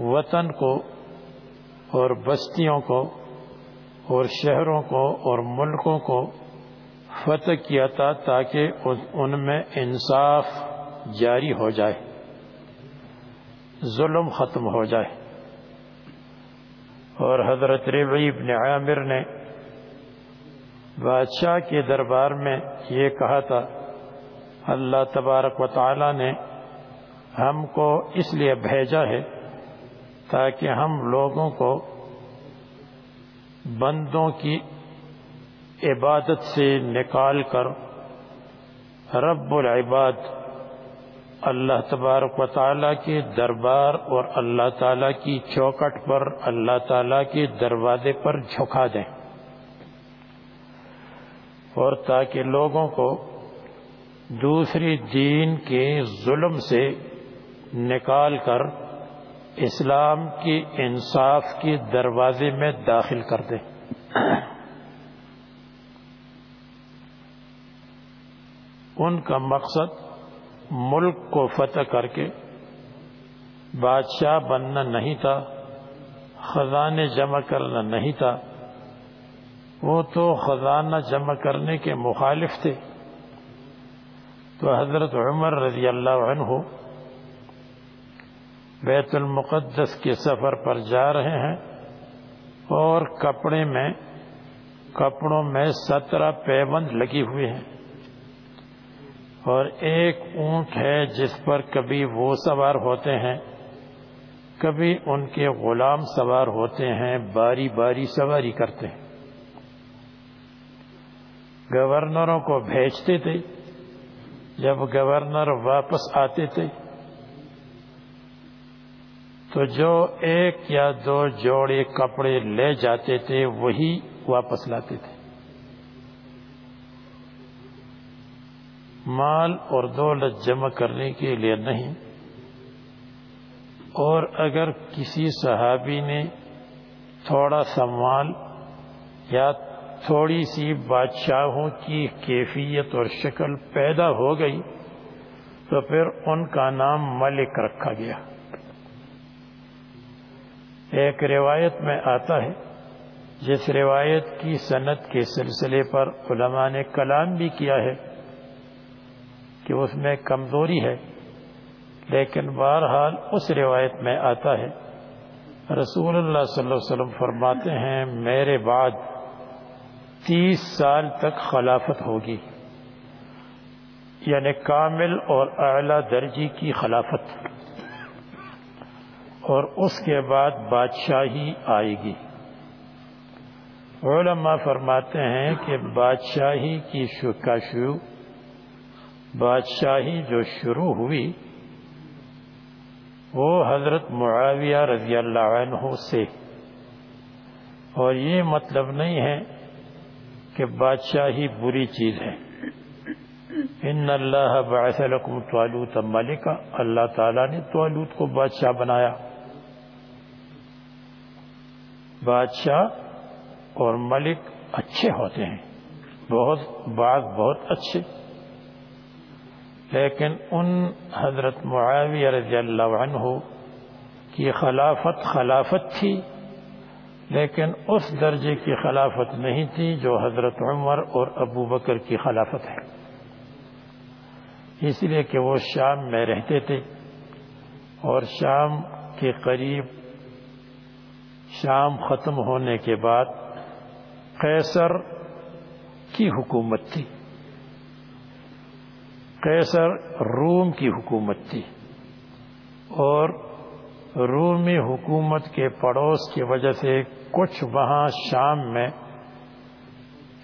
وطن کو اور بستیوں کو اور شہروں کو اور ملکوں کو فتح کیا تھا تاکہ ان میں انصاف جاری ہو جائے۔ ظلم ختم ہو جائے۔ اور حضرت ربعی ابن عامر نے بادشاہ کے دربار میں یہ کہا تھا، اللہ تبارک و تعالی نے ہم کو اس لیے بھیجا ہے تاکہ ہم لوگوں کو بندوں کی عبادت سے نکال کر رب العباد اللہ تبارک و تعالیٰ کے دربار اور اللہ تعالیٰ کی چوکٹ پر اللہ تعالیٰ کے دروازے پر جھکا دیں۔ اور تاکہ لوگوں کو دوسری دین کے ظلم سے نکال کر اسلام کی انصاف کے دروازے میں داخل کر دیں ان کا مقصد ملک کو فتح کر کے بادشاہ بننا نہیں تھا، خزانے جمع کرنا نہیں تھا۔ وہ تو خزانہ جمع کرنے کے مخالف تھے۔ تو حضرت عمر رضی اللہ عنہ بیت المقدس کے سفر پر جا رہے ہیں اور کپڑے میں کپڑوں میں سترہ پیبند لگی ہوئی ہیں۔ اور ایک اونٹ ہے جس پر کبھی وہ سوار ہوتے ہیں، کبھی ان کے غلام سوار ہوتے ہیں، باری باری سواری کرتے ہیں۔ گورنروں کو بھیجتے تھے، جب گورنر واپس آتے تھے، تو جو ایک یا دو جوڑے کپڑے لے جاتے تھے، وہی واپس لاتے تھے۔ مال اور دولت جمع کرنے کے لیے نہیں۔ اور اگر کسی صحابی نے تھوڑا سا مال یا تھوڑی سی بادشاہوں کی کیفیت اور شکل پیدا ہو گئی تو پھر ان کا نام ملک رکھا گیا۔ ایک روایت میں آتا ہے، جس روایت کی صنعت کے سلسلے پر علماء نے کلام بھی کیا ہے کہ اس میں کمزوری ہے، لیکن بہرحال اس روایت میں آتا ہے۔ رسول اللہ صلی اللہ علیہ وسلم فرماتے ہیں، میرے بعد تیس سال تک خلافت ہوگی۔ یعنی کامل اور اعلی درجی کی خلافت۔ اور اس کے بعد بادشاہی آئے گی۔ علماء فرماتے ہیں کہ بادشاہی کی شروع، بادشاہی جو شروع ہوئی، وہ حضرت معاویہ رضی اللہ عنہ سے۔ اور یہ مطلب نہیں ہے کہ بادشاہی بری چیز ہے۔ ان اللہ بعث لکم طالوت ملکا، اللہ تعالیٰ نے طالوت کو بادشاہ بنایا۔ بادشاہ اور ملک اچھے ہوتے ہیں، بہت بعض بہت اچھے۔ لیکن ان حضرت معاویہ رضی اللہ عنہ کی خلافت خلافت تھی۔ لیکن اس درجے کی خلافت نہیں تھی جو حضرت عمر اور ابو بکر کی خلافت ہے۔ اس لیے کہ وہ شام میں رہتے تھے اور شام کے قریب شام ختم ہونے کے بعد قیصر کی حکومت تھی۔ قیصر روم کی حکومت تھی اور رومی حکومت کے پڑوس کی وجہ سے کچھ وہاں شام میں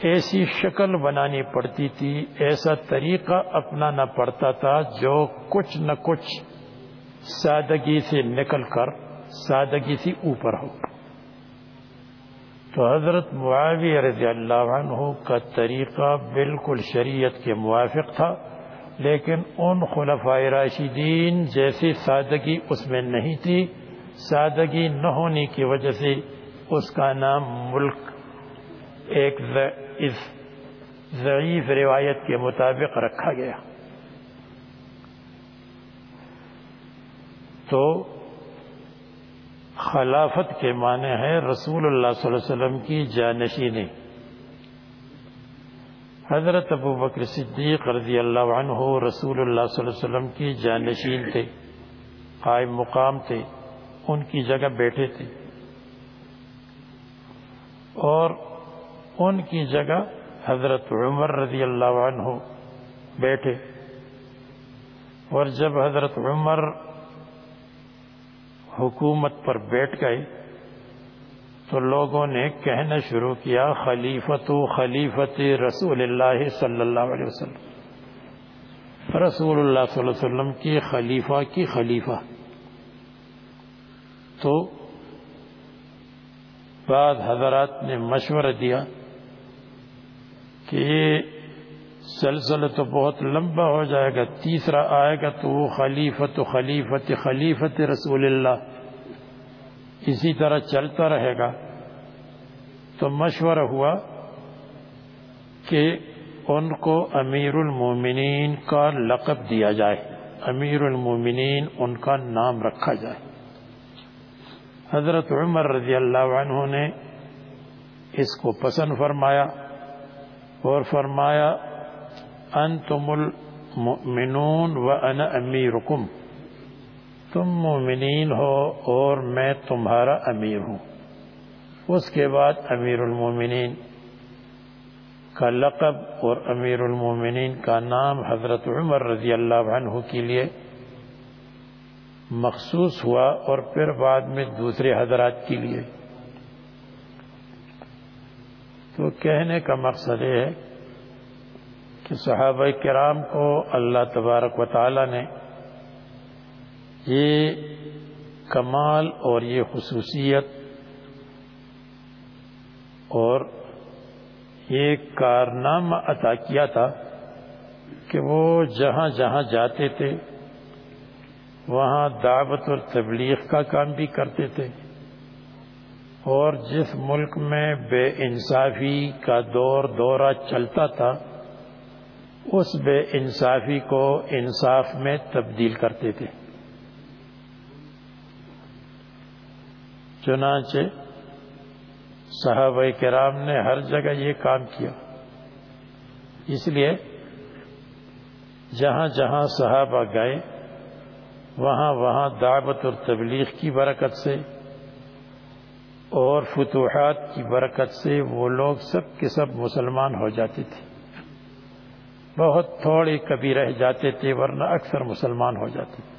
ایسی شکل بنانی پڑتی تھی، ایسا طریقہ اپنانا پڑتا تھا جو کچھ نہ کچھ سادگی سے نکل کر سادگی سے اوپر ہو۔ تو حضرت معاویہ رضی اللہ عنہ کا طریقہ بالکل شریعت کے موافق تھا۔ لیکن ان خلفۂ راشدین جیسی سادگی اس میں نہیں تھی۔ سادگی نہ ہونے کی وجہ سے اس کا نام ملک ایک اس ضعیف روایت کے مطابق رکھا گیا۔ تو خلافت کے معنی ہے رسول اللہ صلی اللہ علیہ وسلم کی جانشینی۔ حضرت ابو بکر صدیق رضی اللہ عنہ رسول اللہ صلی اللہ علیہ وسلم کی جانشین تھے، قائم مقام تھے، ان کی جگہ بیٹھے تھے۔ اور ان کی جگہ حضرت عمر رضی اللہ عنہ بیٹھے۔ اور جب حضرت عمر حکومت پر بیٹھ گئے تو لوگوں نے کہنا شروع کیا خلیفت خلیفت رسول اللہ صلی اللہ علیہ وسلم۔ رسول اللہ صلی اللہ علیہ وسلم کی خلیفہ کی خلیفہ۔ تو بعد حضرات نے مشورہ دیا کہ یہ سلسلہ تو بہت لمبا ہو جائے گا، تیسرا آئے گا تو وہ خلیفت خلیفت خلیفت رسول اللہ۔ اسی طرح چلتا رہے گا۔ تو مشورہ ہوا کہ ان کو امیر المومنین کا لقب دیا جائے۔ امیر المومنین ان کا نام رکھا جائے۔ حضرت عمر رضی اللہ عنہ نے اس کو پسند فرمایا اور فرمایا، انتم المؤمنون و انا امیرکم۔ تم مومنین ہو اور میں تمہارا امیر ہوں۔ اس کے بعد امیر المومنین کا لقب اور امیر المومنین کا نام حضرت عمر رضی اللہ عنہ کے لیے مخصوص ہوا اور پھر بعد میں دوسرے حضرات کے لیے۔ تو کہنے کا مقصد یہ ہے کہ صحابہ کرام کو اللہ تبارک و تعالی نے یہ کمال اور یہ خصوصیت اور یہ کارنامہ عطا کیا تھا کہ وہ جہاں جہاں جاتے تھے، وہاں دعوت اور تبلیغ کا کام بھی کرتے تھے۔ اور جس ملک میں بے انصافی کا دور دورہ چلتا تھا، اس بے انصافی کو انصاف میں تبدیل کرتے تھے۔ چنانچہ صحابہ کرام نے ہر جگہ یہ کام کیا۔ اس لیے جہاں جہاں صحابہ گئے، وہاں وہاں دعوت اور تبلیغ کی برکت سے اور فتوحات کی برکت سے وہ لوگ سب کے سب مسلمان ہو جاتے تھے۔ بہت تھوڑے کبھی رہ جاتے تھے، ورنہ اکثر مسلمان ہو جاتے تھے۔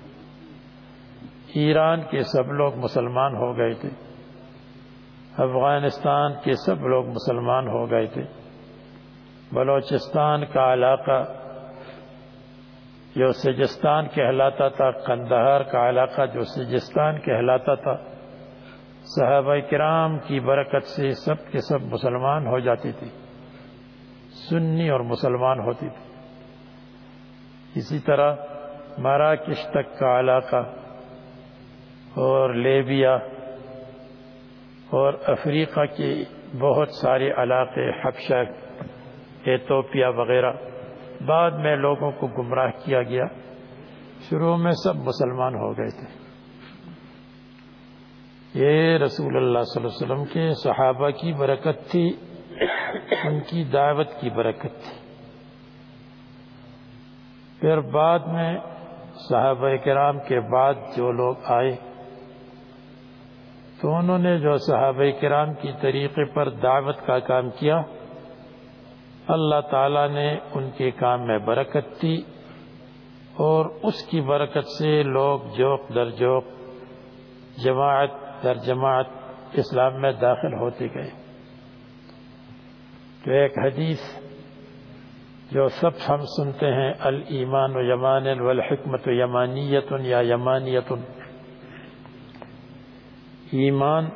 ایران کے سب لوگ مسلمان ہو گئے تھے۔ افغانستان کے سب لوگ مسلمان ہو گئے تھے۔ بلوچستان کا علاقہ جو سجستان کہلاتا تھا قندہار کا علاقہ جو سجستان کہلاتا تھا، صحابہ کرام کی برکت سے سب کے سب مسلمان ہو جاتی تھی، سنی اور مسلمان ہوتی تھی۔ اسی طرح مراکش تک کا علاقہ اور لیبیا اور افریقہ کے بہت سارے علاقے، حبشہ، ایتوپیا وغیرہ، بعد میں لوگوں کو گمراہ کیا گیا۔ شروع میں سب مسلمان ہو گئے تھے۔ یہ رسول اللہ صلی اللہ علیہ وسلم کے صحابہ کی برکت تھی، ان کی دعوت کی برکت تھی۔ پھر بعد میں صحابہ کرام کے بعد جو لوگ آئے تو انہوں نے جو صحابہ کرام کی طریقے پر دعوت کا کام کیا، اللہ تعالی نے ان کے کام میں برکت دی اور اس کی برکت سے لوگ جوک در جوک جماعت در جماعت اسلام میں داخل ہوتے گئے۔ تو ایک حدیث جو سب ہم سنتے ہیں المان و یمان والحکمت و یمانیت یا یمانیت ایمان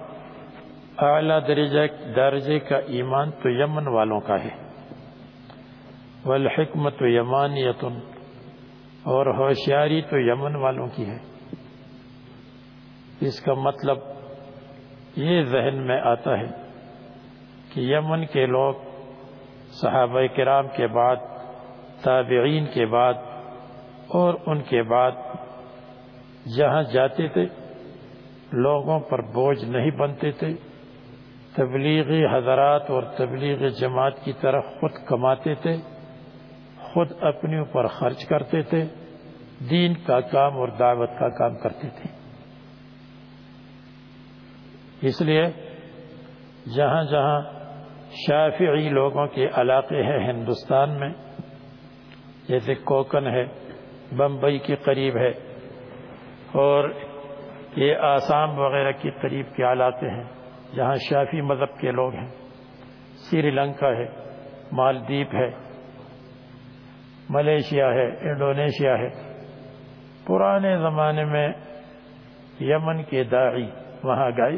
اعلی درجہ درجے کا ایمان تو یمن والوں کا ہے۔ والحکمت یمانیت اور ہوشیاری تو یمن والوں کی ہے۔ اس کا مطلب یہ ذہن میں آتا ہے کہ یمن کے لوگ صحابہ کرام کے بعد، تابعین کے بعد، اور ان کے بعد جہاں جاتے تھے لوگوں پر بوجھ نہیں بنتے تھے، تبلیغی حضرات اور تبلیغ جماعت کی طرف خود کماتے تھے، خود اپنے اوپر خرچ کرتے تھے، دین کا کام اور دعوت کا کام کرتے تھے۔ اس لیے جہاں جہاں شافعی لوگوں کے علاقے ہیں ہندوستان میں، جیسے کوکن ہے، بمبئی کے قریب ہے، اور یہ آسام وغیرہ کے قریب کے علاقے ہیں، جہاں شافی مذہب کے لوگ ہیں۔ سری لنکا ہے، مالدیپ ہے، ملیشیا ہے، انڈونیشیا ہے۔ پرانے زمانے میں یمن کے داعی وہاں گئے۔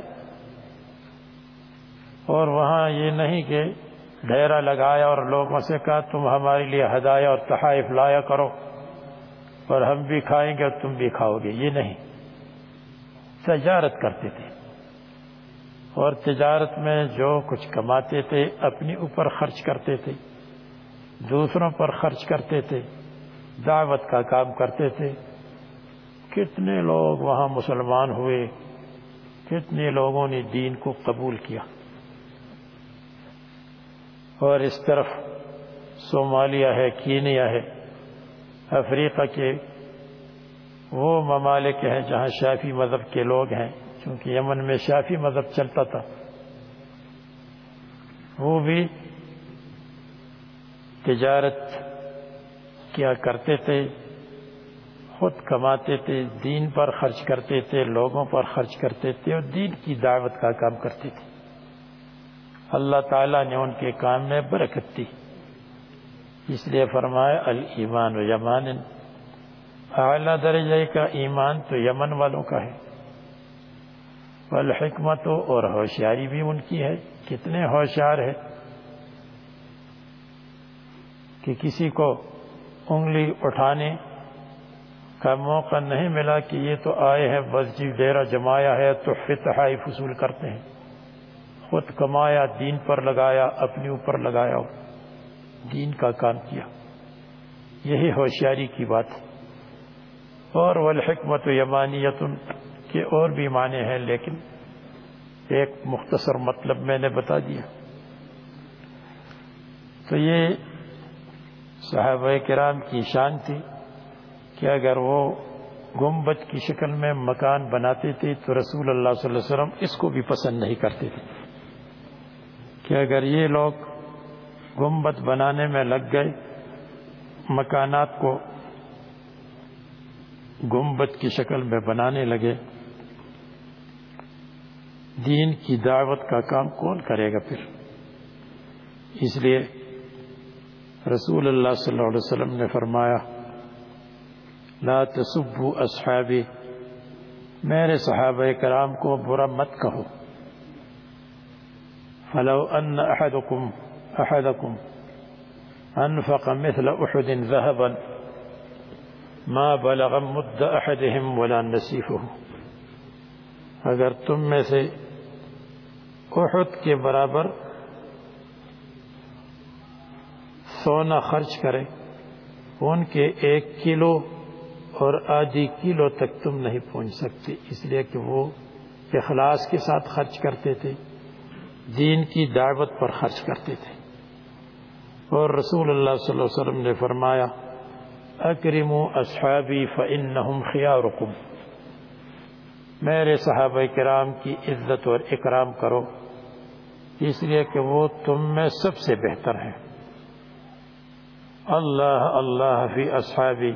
اور وہاں یہ نہیں کہ ڈھیرا لگایا اور لوگوں سے کہا، تم ہمارے لیے ہدایا اور تحائف لایا کرو اور ہم بھی کھائیں گے اور تم بھی کھاؤ گے۔ یہ نہیں۔ تجارت کرتے تھے۔ اور تجارت میں جو کچھ کماتے تھے، اپنی اوپر خرچ کرتے تھے، دوسروں پر خرچ کرتے تھے، دعوت کا کام کرتے تھے۔ کتنے لوگ وہاں مسلمان ہوئے، کتنے لوگوں نے دین کو قبول کیا۔ اور اس طرف صومالیہ ہے، کینیا ہے، افریقہ کے وہ ممالک ہیں جہاں شافی مذہب کے لوگ ہیں، چونکہ یمن میں شافی مذہب چلتا تھا۔ وہ بھی تجارت کیا کرتے تھے، خود کماتے تھے، دین پر خرچ کرتے تھے، لوگوں پر خرچ کرتے تھے اور دین کی دعوت کا کام کرتے تھے۔ اللہ تعالیٰ نے ان کے کام میں برکت دی۔ اس لیے فرمایا المان و یمان اعلیٰ درجے کا ایمان تو یمن والوں کا ہے۔ والحکمت اور ہوشیاری بھی ان کی ہے۔ کتنے ہوشیار ہے کہ کسی کو انگلی اٹھانے کا موقع نہیں ملا کہ یہ تو آئے ہیں بس جی ڈیرا جمایا ہے تو فتحائی فصول کرتے ہیں۔ خود کمایا، دین پر لگایا، اپنے اوپر لگایا، دین کا کام کیا۔ یہی ہوشیاری کی بات ہے۔ اور والحکمت یمانیت کے اور بھی معنی ہیں، لیکن ایک مختصر مطلب میں نے بتا دیا۔ تو یہ صحابہ کرام کی شان تھی کہ اگر وہ گمبت کی شکل میں مکان بناتے تھے، تو رسول اللہ صلی اللہ علیہ وسلم اس کو بھی پسند نہیں کرتے تھے۔ کہ اگر یہ لوگ گمبت بنانے میں لگ گئے، مکانات کو گنبد کی شکل میں بنانے لگے۔ دین کی دعوت کا کام کون کرے گا پھر؟ اس لیے رسول اللہ صلی اللہ علیہ وسلم نے فرمایا، لا تسبوا اصحابی، میرے صحابہ کرام کو برا مت کہو۔ فلو ان احدكم احدكم انفق مثل احد ذهبا۔ ما بلغ مد احدهم ولا نصيفه اگر تم میں سے احد کے برابر سونا خرچ کرے، ان کے ایک کلو اور آدھی کلو تک تم نہیں پہنچ سکتے، اس لیے کہ وہ اخلاص کے ساتھ خرچ کرتے تھے، دین کی دعوت پر خرچ کرتے تھے۔ اور رسول اللہ صلی اللہ علیہ وسلم نے فرمایا اکرم اصحابی فانہم خیارکم۔ میرے صحابہ کرام کی عزت اور اکرام کرو، اس لیے کہ وہ تم میں سب سے بہتر ہیں۔ اللہ اللہ فی اصحابی،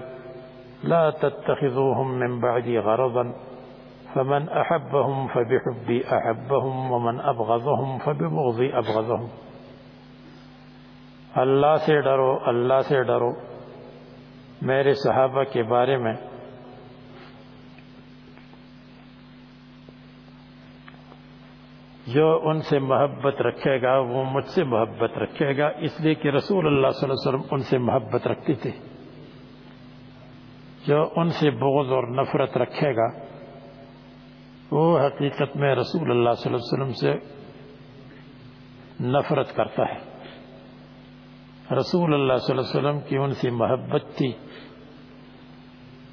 لا تتخذوهم من بعدی غرضا، فمن احبهم فبحبی احبهم ومن ابغضهم فببغضی ابغضهم اللہ سے ڈرو، اللہ سے ڈرو۔ میرے صحابہ کے بارے میں جو ان سے محبت رکھے گا، وہ مجھ سے محبت رکھے گا، اس لیے کہ رسول اللہ صلی اللہ علیہ وسلم ان سے محبت رکھتے تھے جو ان سے بغض اور نفرت رکھے گا، وہ حقیقت میں رسول اللہ صلی اللہ علیہ وسلم سے نفرت کرتا ہے۔ رسول اللہ صلی اللہ علیہ وسلم کی ان سے محبت تھی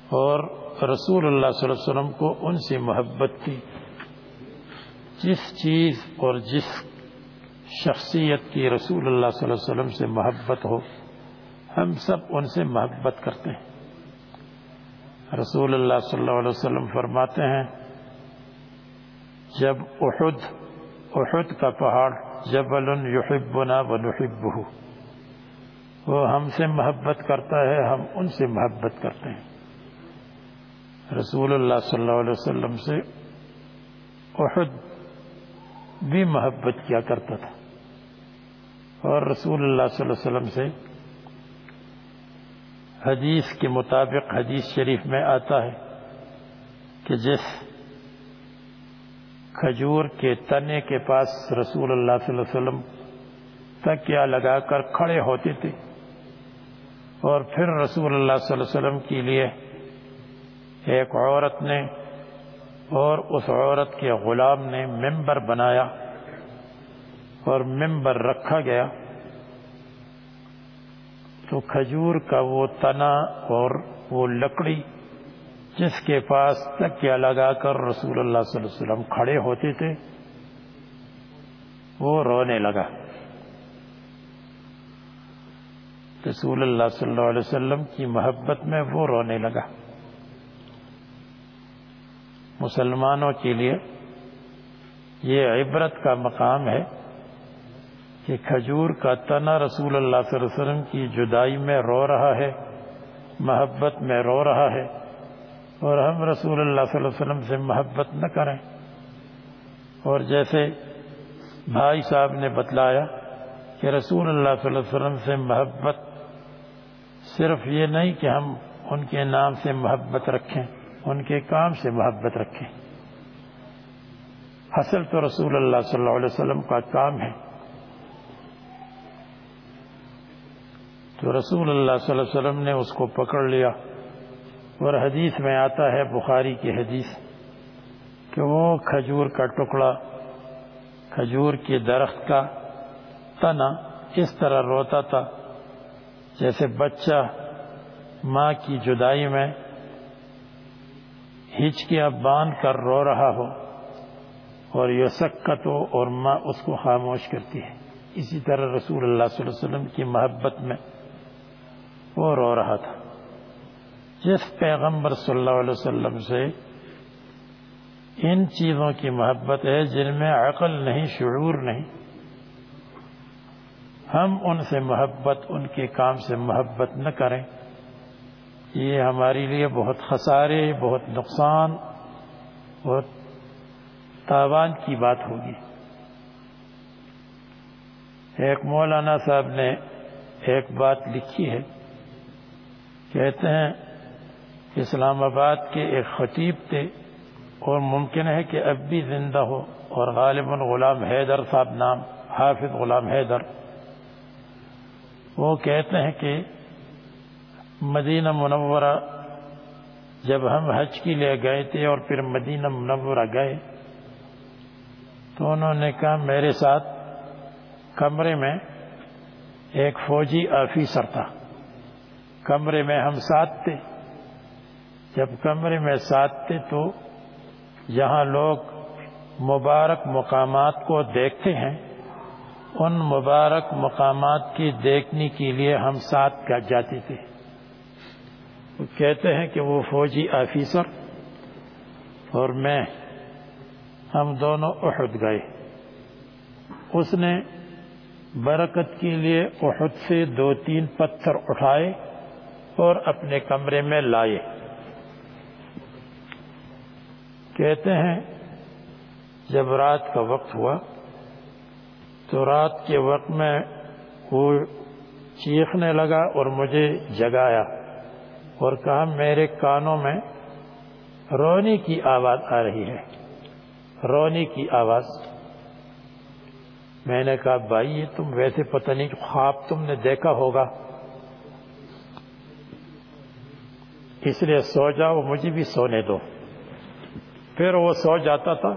اور رسول اللہ صلی اللہ علیہ وسلم کو ان سے محبت تھی۔ جس چیز اور جس شخصیت کی رسول اللہ صلی اللہ علیہ وسلم سے محبت ہو، ہم سب ان سے محبت کرتے ہیں۔ رسول اللہ صلی اللہ علیہ وسلم فرماتے ہیں، جب احد احد کا پہاڑ جبل یحبنا ونحبه وہ ہم سے محبت کرتا ہے، ہم ان سے محبت کرتے ہیں۔ رسول اللہ صلی اللہ علیہ وسلم سے احد بھی محبت کیا کرتا تھا۔ اور رسول اللہ صلی اللہ علیہ وسلم سے حدیث کے مطابق حدیث شریف میں آتا ہے کہ جس کھجور کے تنے کے پاس رسول اللہ صلی اللہ علیہ وسلم تکیا لگا کر کھڑے ہوتے تھے اور پھر رسول اللہ صلی اللہ علیہ وسلم کے لیے ایک عورت نے اور اس عورت کے غلام نے ممبر بنایا اور ممبر رکھا گیا۔ تو کھجور کا وہ تنا اور وہ لکڑی جس کے پاس تکیا لگا کر رسول اللہ صلی اللہ علیہ وسلم کھڑے ہوتے تھے، وہ رونے لگا۔ رسول اللہ صلی اللہ علیہ وسلم کی محبت میں وہ رونے لگا۔ مسلمانوں کے لیے یہ عبرت کا مقام ہے کہ کھجور کا تنا رسول اللہ صلی اللہ علیہ وسلم کی جدائی میں رو رہا ہے، محبت میں رو رہا ہے اور ہم رسول اللہ صلی اللہ علیہ وسلم سے محبت نہ کریں۔ اور جیسے بھائی صاحب نے بتلایا کہ رسول اللہ صلی اللہ علیہ وسلم سے محبت صرف یہ نہیں کہ ہم ان کے نام سے محبت رکھیں، ان کے کام سے محبت رکھیں۔ حصل تو رسول اللہ صلی اللہ علیہ وسلم کا کام ہے۔ تو رسول اللہ صلی اللہ علیہ وسلم نے اس کو پکڑ لیا۔ اور حدیث میں آتا ہے، بخاری کی حدیث، کہ وہ کھجور کا ٹکڑا، کھجور کے درخت کا تنا اس طرح روتا تھا۔ جیسے بچہ ماں کی جدائی میں ہچکیاں باندھ کر رو رہا ہو اور یہ سکت ہو اور ماں اس کو خاموش کرتی ہے۔ اسی طرح رسول اللہ صلی اللہ علیہ وسلم کی محبت میں وہ رو رہا تھا۔ جس پیغمبر صلی اللہ علیہ وسلم سے ان چیزوں کی محبت ہے جن میں عقل نہیں، شعور نہیں ہم ان سے محبت، ان کے کام سے محبت نہ کریں۔ یہ ہمارے لیے بہت خسارے، بہت نقصان، بہت تاوان کی بات ہوگی۔ ایک مولانا صاحب نے ایک بات لکھی ہے۔ کہتے ہیں، اسلام آباد کے ایک خطیب تھے۔ اور ممکن ہے کہ اب بھی زندہ ہو۔ اور غالب غلام حیدر صاحب نام، حافظ غلام حیدر۔ وہ کہتے ہیں کہ مدینہ منورہ جب ہم حج کے لیے گئے تھے اور پھر مدینہ منورہ گئے، تو انہوں نے کہا، میرے ساتھ کمرے میں ایک فوجی آفیسر تھا۔ کمرے میں ہم ساتھ تھے۔ جب کمرے میں ساتھ تھے تو جہاں لوگ مبارک مقامات کو دیکھتے ہیں۔ ان مبارک مقامات کی دیکھنے کے لیے ہم ساتھ جاتے تھے۔ وہ کہتے ہیں کہ وہ فوجی آفیسر اور میں، ہم دونوں احد گئے۔ اس نے برکت کے لیے احد سے دو تین پتھر اٹھائے اور اپنے کمرے میں لائے۔ کہتے ہیں، جب رات کا وقت ہوا تو رات کے وقت میں وہ چیخنے لگا اور مجھے جگایا اور کہا، میرے کانوں میں رونی کی آواز آ رہی ہے۔ رونی کی آواز۔ میں نے کہا، بھائی، یہ تم ویسے پتہ نہیں، خواب تم نے دیکھا ہوگا۔ اس لیے سو جاؤ، مجھے بھی سونے دو۔ پھر وہ سو جاتا تھا،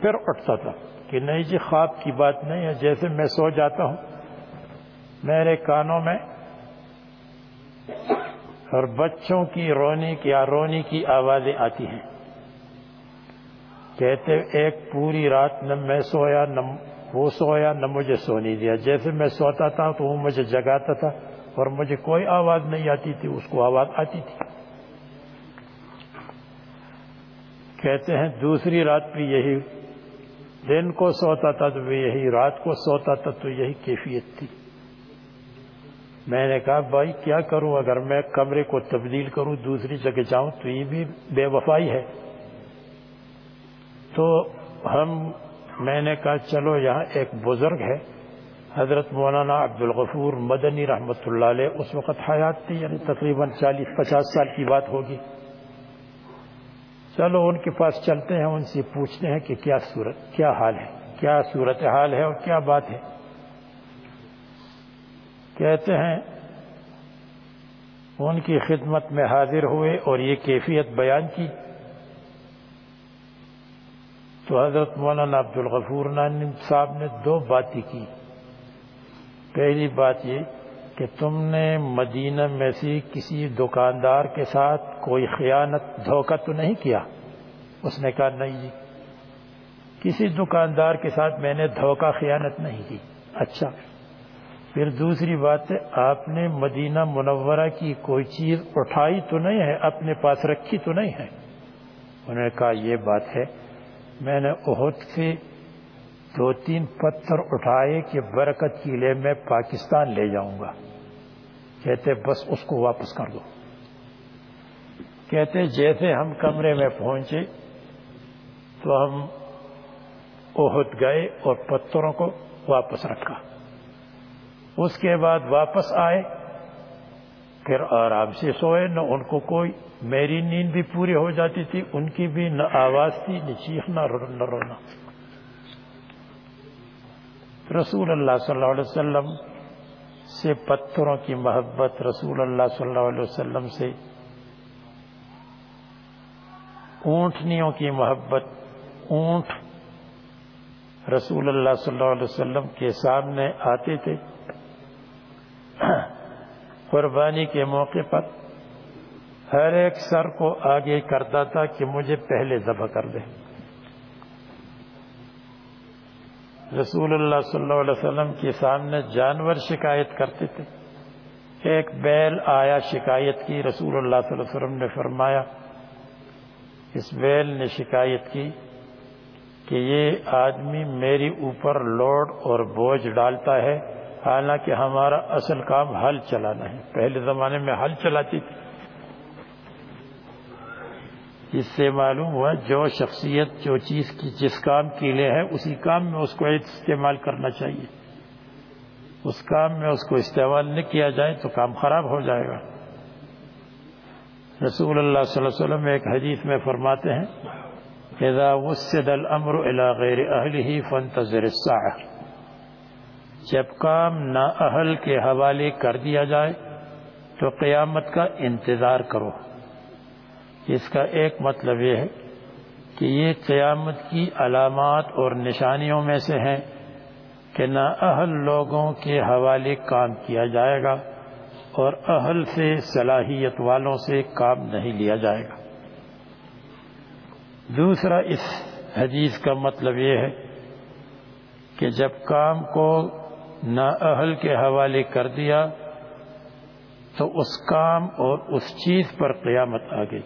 پھر اٹھتا تھا۔ کہ نہیں جی خواب کی بات نہیں ہے، جیسے میں سو جاتا ہوں، میرے کانوں میں اور بچوں کی رونی کی رونی کی آوازیں آتی ہیں۔ کہتے ایک پوری رات نہ میں سویا، نہ وہ سویا، نہ مجھے سونی دیا۔ جیسے میں سوتا تھا تو وہ مجھے جگاتا تھا اور مجھے کوئی آواز نہیں آتی تھی، اس کو آواز آتی تھی۔ کہتے ہیں دوسری رات بھی یہی دن کو سوتا تھا تو یہی رات کو سوتا تھا تو یہی کیفیت تھی۔ میں نے کہا، بھائی، کیا کروں؟ اگر میں کمرے کو تبدیل کروں، دوسری جگہ جاؤں تو یہ بھی بے وفائی ہے۔ تو ہم، میں نے کہا، چلو، یہاں ایک بزرگ ہے، حضرت مولانا عبد الغفور مدنی رحمت اللہ علیہ، اس وقت حیات تھی یعنی تقریباً چالیس پچاس سال کی بات ہوگی۔ چلو ان کے پاس چلتے ہیں، ان سے پوچھتے ہیں کہ کیا صورت، کیا حال ہے، کیا صورت حال ہے اور کیا بات ہے۔ کہتے ہیں، ان کی خدمت میں حاضر ہوئے اور یہ کیفیت بیان کی۔ تو حضرت مولانا عبد الغفور نانی صاحب نے دو باتیں کی۔ پہلی بات یہ کہ تم نے مدینہ میں سے کسی دکاندار کے ساتھ کوئی خیانت دھوکہ تو نہیں کیا؟ اس نے کہا، نہیں جی کسی دکاندار کے ساتھ میں نے دھوکہ خیانت نہیں کی۔ اچھا پھر دوسری بات ہے، آپ نے مدینہ منورہ کی کوئی چیز اٹھائی تو نہیں ہے، اپنے پاس رکھی تو نہیں ہے۔ انہوں نے کہا، یہ بات ہے، میں نے احد سے دو تین پتھر اٹھائے کہ برکت کے لیے میں پاکستان لے جاؤں گا۔ کہتے بس اس کو واپس کر دو۔ کہتے جیسے ہم کمرے میں پہنچے تو ہم احد گئے اور پتھروں کو واپس رکھا۔ اس کے بعد واپس آئے، پھر آرام سے سوئے۔ نہ ان کو کوئی، میری نیند بھی پوری ہو جاتی تھی، ان کی بھی نہ آواز تھی، نہ چیخ نہ رونا۔ رسول اللہ صلی اللہ علیہ وسلم سے پتھروں کی محبت رسول اللہ صلی اللہ علیہ وسلم سے اونٹنیوں کی محبت، اونٹ رسول اللہ صلی اللہ علیہ وسلم کے سامنے آتے تھے۔ قربانی کے موقع پر ہر ایک سر کو آگے کرتا تھا کہ مجھے پہلے ذبح کر دے۔ رسول اللہ صلی اللہ علیہ وسلم کے سامنے جانور شکایت کرتے تھے۔ ایک بیل آیا شکایت کی، رسول اللہ صلی اللہ علیہ وسلم نے فرمایا اسبیل نے شکایت کی کہ یہ آدمی میری اوپر لوڈ اور بوجھ ڈالتا ہے، حالانکہ ہمارا اصل کام حل چلانا ہے۔ پہلے زمانے میں حل چلاتی تھی۔ اس سے معلوم ہوا جو شخصیت، جو چیز کی، جس کام کے لیے ہے، اسی کام میں اس کو استعمال کرنا چاہیے۔ اس کام میں اس کو استعمال نہیں کیا جائے تو کام خراب ہو جائے گا۔ رسول اللہ صلی اللہ علیہ وسلم ایک حدیث میں فرماتے ہیں، اذا وسد الامر الى غیر اہلہ فانتظر الساعہ۔ جب کام نا اہل کے حوالے کر دیا جائے تو قیامت کا انتظار کرو۔ اس کا ایک مطلب یہ ہے کہ یہ قیامت کی علامات اور نشانیوں میں سے ہیں کہ نا اہل لوگوں کے حوالے کام کیا جائے گا۔ اور اہل سے صلاحیت والوں سے کام نہیں لیا جائے گا۔ دوسرا، اس حدیث کا مطلب یہ ہے کہ جب کام کو نا اہل کے حوالے کر دیا تو اس کام اور اس چیز پر قیامت آ گئی۔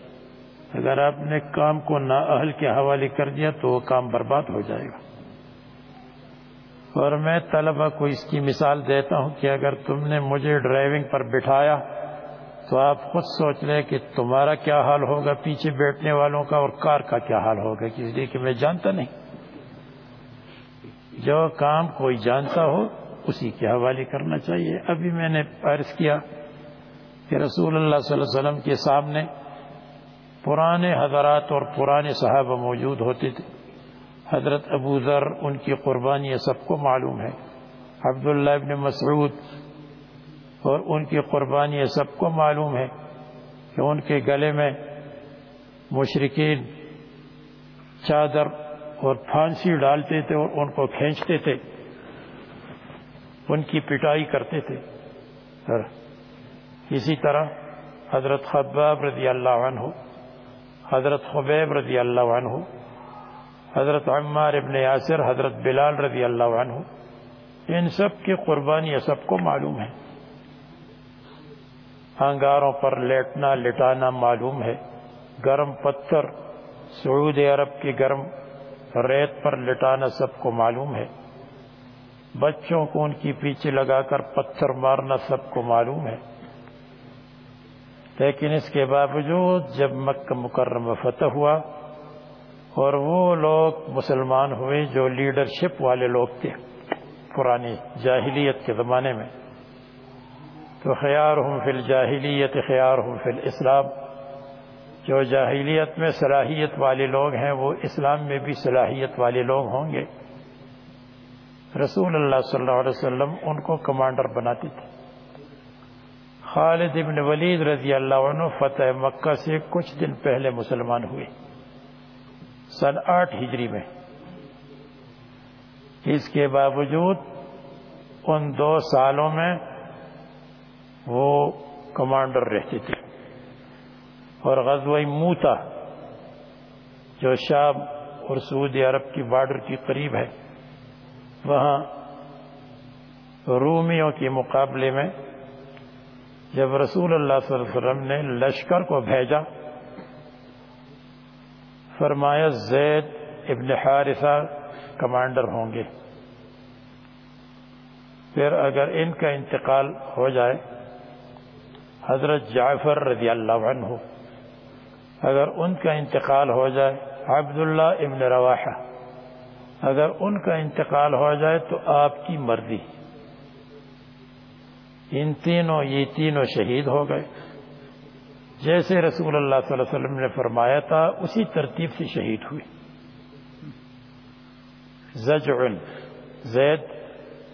اگر آپ نے کام کو نا اہل کے حوالے کر دیا تو وہ کام برباد ہو جائے گا۔ اور میں طلبہ کو اس کی مثال دیتا ہوں کہ اگر تم نے مجھے ڈرائیونگ پر بٹھایا تو آپ خود سوچ لیں کہ تمہارا کیا حال ہوگا، پیچھے بیٹھنے والوں کا اور کار کا کیا حال ہوگا اس لیے کہ میں جانتا نہیں۔ جو کام کوئی جانتا ہو، اسی کے حوالے کرنا چاہیے۔ ابھی میں نے عرض کیا کہ رسول اللہ صلی اللہ علیہ وسلم کے سامنے پرانے حضرات اور پرانے صحابہ موجود ہوتے تھے۔ حضرت ابو ذر ان کی قربانی سب کو معلوم ہے۔ عبداللہ ابن مسعود اور ان کی قربانی سب کو معلوم ہے کہ ان کے گلے میں مشرقین چادر اور پھانسی ڈالتے تھے اور ان کو کھینچتے تھے۔ ان کی پٹائی کرتے تھے۔ اسی طرح حضرت خباب رضی اللہ عنہ، حضرت خبیب رضی اللہ عنہ حضرت عمار ابن یاسر، حضرت بلال رضی اللہ عنہ، ان سب کی قربانی سب کو معلوم ہے۔ انگاروں پر لیٹنا لٹانا معلوم ہے۔ گرم پتھر سعودی عرب کی گرم ریت پر لٹانا سب کو معلوم ہے۔ بچوں کو ان کی پیچھے لگا کر پتھر مارنا سب کو معلوم ہے۔ لیکن اس کے باوجود جب مکہ مکرمہ فتح ہوا اور وہ لوگ مسلمان ہوئے جو لیڈرشپ والے لوگ تھے پرانی جاہلیت کے زمانے میں۔ تو خیار ہوں فی الجاہلیت، خیار ہوں فی الاسلام۔ جو جاہلیت میں صلاحیت والے لوگ ہیں، وہ اسلام میں بھی صلاحیت والے لوگ ہوں گے۔ رسول اللہ صلی اللہ علیہ وسلم ان کو کمانڈر بناتے تھے۔ خالد ابن ولید رضی اللہ عنہ فتح مکہ سے کچھ دن پہلے مسلمان ہوئے۔ سن آٹھ ہجری میں۔ اس کے باوجود ان دو سالوں میں وہ کمانڈر رہتے تھے اور غزوہ موتا، جو شام اور سعودی عرب کی بارڈر کی قریب ہے، وہاں رومیوں کے مقابلے میں جب رسول اللہ صلی اللہ علیہ وسلم نے لشکر کو بھیجا فرمایا زید ابن حارثہ کمانڈر ہوں گے۔ پھر اگر ان کا انتقال ہو جائے، حضرت جعفر رضی اللہ عنہ، اگر ان کا انتقال ہو جائے، عبداللہ ابن رواحہ، اگر ان کا انتقال ہو جائے تو آپ کی مرضی۔ ان تینوں، یہ تینوں شہید ہو گئے۔ جیسے رسول اللہ صلی اللہ علیہ وسلم نے فرمایا تھا، اسی ترتیب سے شہید ہوئے۔ زجعن، زید،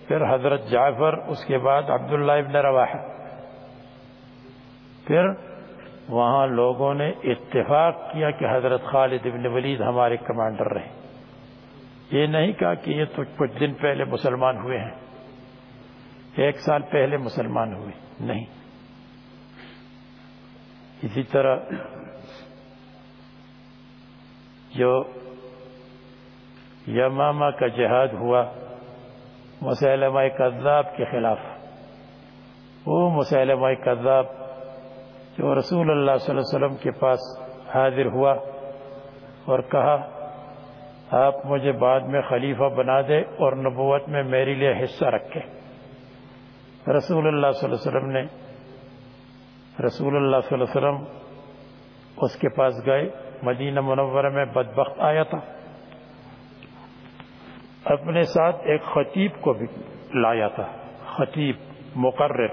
پھر حضرت جعفر، اس کے بعد عبداللہ ابن رواح پھر وہاں لوگوں نے اتفاق کیا کہ حضرت خالد ابن ولید ہمارے کمانڈر رہے۔ یہ نہیں کہا کہ یہ تو کچھ دن پہلے مسلمان ہوئے ہیں، ایک سال پہلے مسلمان ہوئے۔ نہیں۔ اسی طرح جو یمامہ کا جہاد ہوا، مسلمہ کذاب کے خلاف۔ وہ مسلمہ کذاب جو رسول اللہ صلی اللہ علیہ وسلم کے پاس حاضر ہوا اور کہا، آپ مجھے بعد میں خلیفہ بنا دے اور نبوت میں میرے لیے حصہ رکھے رسول اللہ صلی اللہ علیہ وسلم نے رسول اللہ صلی اللہ علیہ وسلم اس کے پاس گئے۔ مدینہ منورہ میں بدبخت آیا تھا۔ اپنے ساتھ ایک خطیب کو بھی لایا تھا۔ خطیب مقرر۔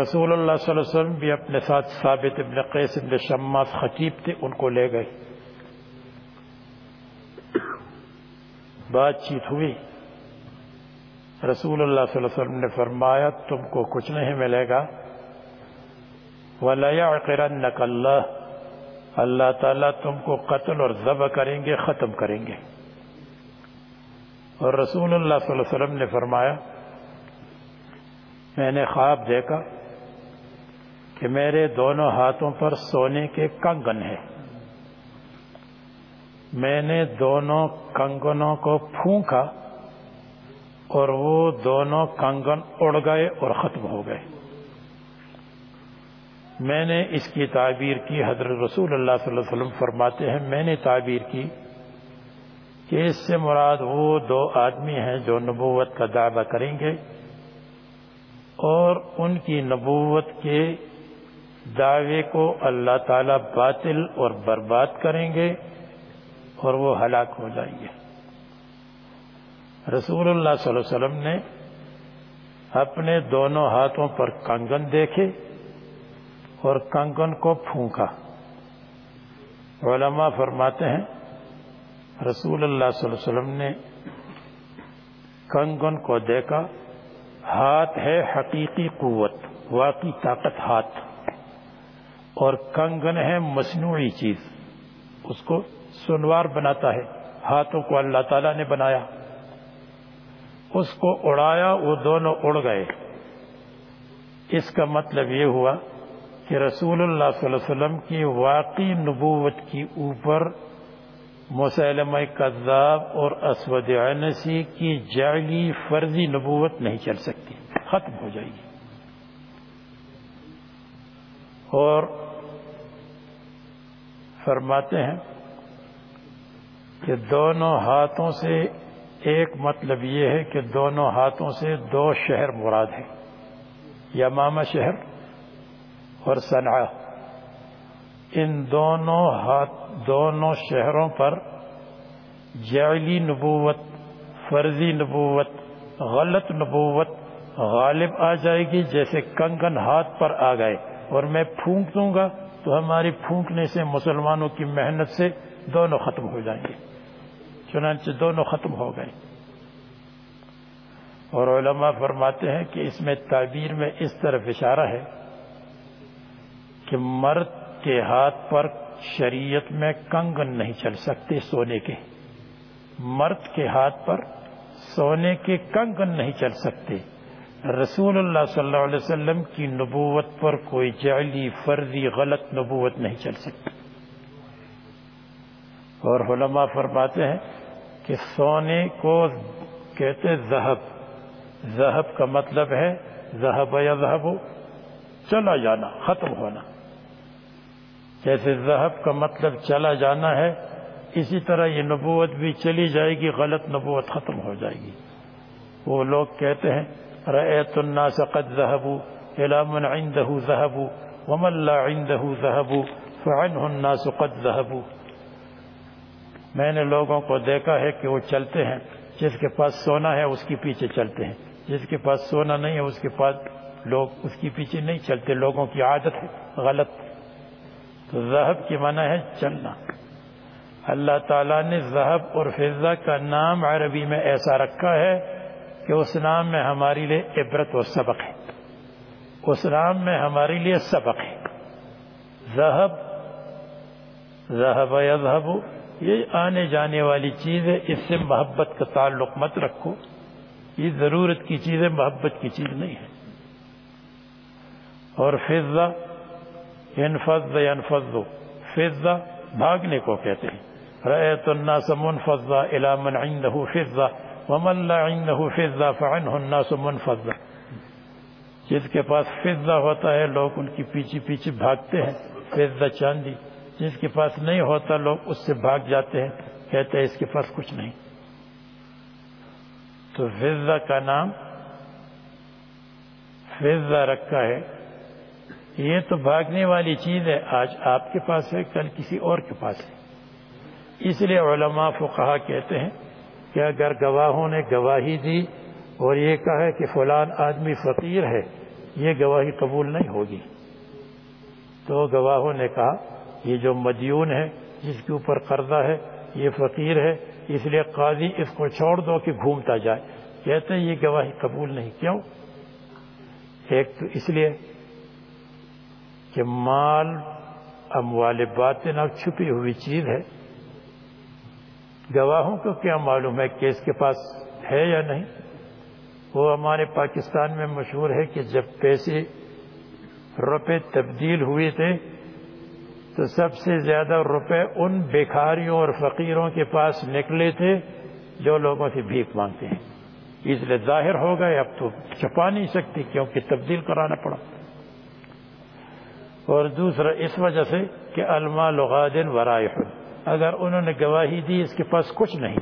رسول اللہ صلی اللہ علیہ وسلم بھی اپنے ساتھ ثابت ابن قیس ابن شماس خطیب تھے، ان کو لے گئے۔ بات چیت ہوئی۔ رسول اللہ صلی اللہ علیہ وسلم نے فرمایا، تم کو کچھ نہیں ملے گا۔ وَلَيَعْقِرَنَّكَ اللَّهِ۔ اللہ تعالیٰ تم کو قتل اور ذبح کریں گے، ختم کریں گے۔ اور رسول اللہ صلی اللہ علیہ وسلم نے فرمایا، میں نے خواب دیکھا کہ میرے دونوں ہاتھوں پر سونے کے کنگن ہیں۔ میں نے دونوں کنگنوں کو پھونکا۔ اور وہ دونوں کنگن اڑ گئے اور ختم ہو گئے۔ میں نے اس کی تعبیر کی، حضرت رسول اللہ صلی اللہ علیہ وسلم فرماتے ہیں، میں نے تعبیر کی کہ اس سے مراد وہ دو آدمی ہیں جو نبوت کا دعویٰ کریں گے اور ان کی نبوت کے دعوے کو اللہ تعالی باطل اور برباد کریں گے اور وہ ہلاک ہو جائیں گے۔ رسول اللہ صلی اللہ علیہ وسلم نے اپنے دونوں ہاتھوں پر کنگن دیکھے اور کنگن کو پھونکا۔ علماء فرماتے ہیں، رسول اللہ صلی اللہ علیہ وسلم نے کنگن کو دیکھا، ہاتھ ہے حقیقی قوت، واقعی طاقت ہاتھ، اور کنگن ہے مصنوعی چیز، اس کو سنوار بناتا ہے، ہاتھوں کو اللہ تعالیٰ نے بنایا۔ اس کو اڑایا، وہ دونوں اڑ گئے۔ اس کا مطلب یہ ہوا کہ رسول اللہ صلی اللہ علیہ وسلم کی واقعی نبوت کی اوپر مسلمہ کذاب اور اسود عنسی کی جعلی فرضی نبوت نہیں چل سکتی، ختم ہو جائے گی۔ اور فرماتے ہیں کہ دونوں ہاتھوں سے ایک مطلب یہ ہے کہ دونوں ہاتھوں سے دو شہر مراد ہیں، یمامہ شہر اور صنعا ان دونوں ہاتھ دونوں شہروں پر جعلی نبوت، فرضی نبوت، غلط نبوت غالب آ جائے گی جیسے کنگن ہاتھ پر آ گئے۔ اور میں پھونک دوں گا تو ہماری پھونکنے سے، مسلمانوں کی محنت سے دونوں ختم ہو جائیں گے۔ چنانچہ دونوں ختم ہو گئے۔ اور علماء فرماتے ہیں کہ اس میں تعبیر میں اس طرف اشارہ ہے کہ مرد کے ہاتھ پر شریعت میں کنگن نہیں چل سکتے سونے کے۔ مرد کے ہاتھ پر سونے کے کنگن نہیں چل سکتے۔ رسول اللہ صلی اللہ علیہ وسلم کی نبوت پر کوئی جعلی فرضی غلط نبوت نہیں چل سکتی۔ اور علماء فرماتے ہیں کہ سونے کو کہتے ذہب۔ ذہب کا مطلب ہے ذہب یا ذہب۔ چلا جانا، ختم ہونا۔ جیسے ذہب کا مطلب چلا جانا ہے، اسی طرح یہ نبوت بھی چلی جائے گی، غلط نبوت ختم ہو جائے گی۔ وہ لوگ کہتے ہیں رأيت الناس قد ذهبوا إلى من عنده ذهبوا ومن لا عنده ذهبوا فعنه الناس قد ذهبوا میں نے لوگوں کو دیکھا ہے کہ وہ چلتے ہیں۔ جس کے پاس سونا ہے، اس کے پیچھے چلتے ہیں۔ جس کے پاس سونا نہیں ہے، اس کے پاس لوگ اس کے پیچھے نہیں چلتے۔ لوگوں کی عادت ہے، غلط۔ تو ذہب کی معنی ہے چلنا۔ اللہ تعالیٰ نے ذہب اور فضہ کا نام عربی میں ایسا رکھا ہے کہ اس نام میں ہماری لیے عبرت و سبق ہے۔ اس نام میں ہمارے لیے سبق ہے۔ ذہب ذہب یذہب یہ آنے جانے والی چیز ہے، اس سے محبت کا تعلق مت رکھو۔ یہ ضرورت کی چیز ہے، محبت کی چیز نہیں ہے۔ اور فضہ انفض ینفض فضہ بھاگنے کو کہتے ہیں۔ رأیت الناس منفضہ الى من عنده فضہ، ومن لا عنده فضہ فعنه الناس منفضہ جس کے پاس فضہ ہوتا ہے، لوگ ان کی پیچھے پیچھے بھاگتے ہیں۔ فضہ چاندی۔ جس کے پاس نہیں ہوتا لوگ اس سے بھاگ جاتے ہیں، کہتے ہیں اس کے پاس کچھ نہیں۔ تو فضا کا نام فضا رکھا ہے۔ یہ تو بھاگنے والی چیز ہے، آج آپ کے پاس ہے، کل کسی اور کے پاس ہے۔ اس لیے علماء فقہا کہتے ہیں کہ اگر گواہوں نے گواہی دی اور یہ کہا کہ فلان آدمی فقیر ہے، یہ گواہی قبول نہیں ہوگی۔ تو گواہوں نے کہا یہ جو مدیون ہے، جس کے اوپر قرضہ ہے، یہ فقیر ہے، اس لیے قاضی اس کو چھوڑ دو کہ گھومتا جائے۔ کہتے ہیں یہ گواہی قبول نہیں، کیوں؟ ایک تو اس لیے کہ مال اموال باطن اب چھپی ہوئی چیز ہے۔ گواہوں کو کیا معلوم ہے کہ اس کے پاس ہے یا نہیں؟ وہ ہمارے پاکستان میں مشہور ہے کہ جب پیسے روپے تبدیل ہوئے تھے تو سب سے زیادہ روپے ان بیکاریوں اور فقیروں کے پاس نکلے تھے جو لوگوں سے بھیک مانگتے ہیں۔ اس لیے ظاہر ہو گئے اب تو چھپا نہیں سکتی کیونکہ تبدیل کرانا پڑا۔ اور دوسرا، اس وجہ سے کہ الما لغادن ورائے اگر انہوں نے گواہی دی، اس کے پاس کچھ نہیں۔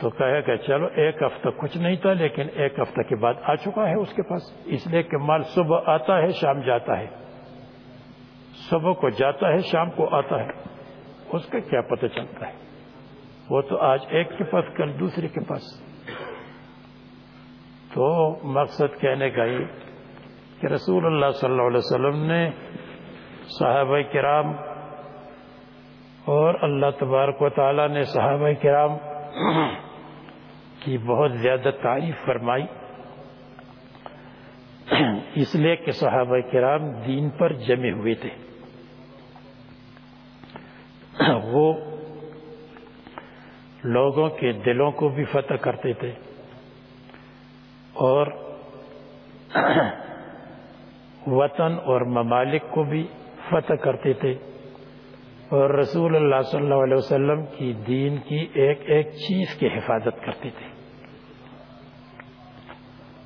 تو کہے کہ چلو، ایک ہفتہ کچھ نہیں تھا، لیکن ایک ہفتہ کے بعد آ چکا ہے اس کے پاس۔ اس لیے کہ مال صبح آتا ہے، شام جاتا ہے۔ صبح کو جاتا ہے، شام کو آتا ہے۔ اس کا کیا پتہ چلتا ہے؟ وہ تو آج ایک کے پاس، کل دوسرے کے پاس۔ تو مقصد کہنے کا یہ کہ رسول اللہ صلی اللہ علیہ وسلم نے صحابہ کرام اور اللہ تبارک و تعالی نے صحابہ کرام کی بہت زیادہ تعریف فرمائی۔ اس لیے کہ صحابہ کرام دین پر جمے ہوئے تھے وہ لوگوں کے دلوں کو بھی فتح کرتے تھے۔ اور وطن اور ممالک کو بھی فتح کرتے تھے۔ اور رسول اللہ صلی اللہ علیہ وسلم کی دین کی ایک ایک چیز کی حفاظت کرتے تھے۔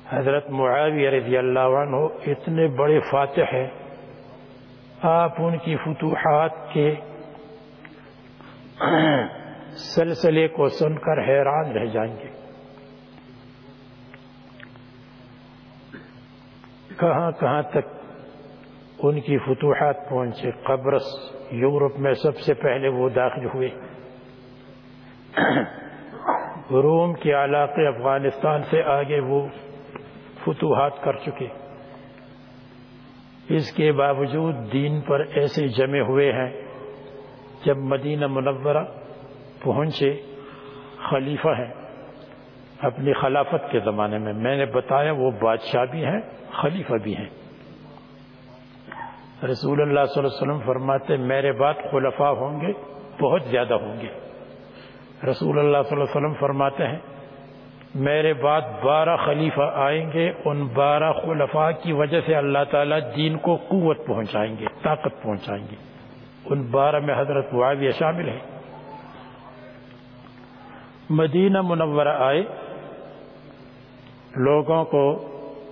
حضرت معاویہ رضی اللہ عنہ اتنے بڑے فاتح ہیں۔ آپ ان کی فتوحات کے سلسلے کو سن کر حیران رہ جائیں گے۔ کہاں کہاں تک ان کی فتوحات پہنچے۔ قبرص یورپ میں سب سے پہلے وہ داخل ہوئے۔ روم کے علاقے افغانستان سے آگے وہ فتوحات کر چکے۔ اس کے باوجود دین پر ایسے جمے ہوئے ہیں۔ جب مدینہ منورہ پہنچے، خلیفہ ہیں اپنی خلافت کے زمانے میں۔ میں نے بتایا وہ بادشاہ بھی ہیں، خلیفہ بھی ہیں۔ رسول اللہ صلی اللہ علیہ وسلم فرماتے، میرے بعد خلفاء ہوں گے، بہت زیادہ ہوں گے۔ رسول اللہ صلی اللہ علیہ وسلم فرماتے ہیں، میرے بعد بارہ خلیفہ آئیں گے، ان بارہ خلفاء کی وجہ سے اللہ تعالیٰ دین کو قوت پہنچائیں گے، طاقت پہنچائیں گے۔ ان بارہ میں حضرت معاویہ شامل ہے مدینہ منورہ آئے، لوگوں کو،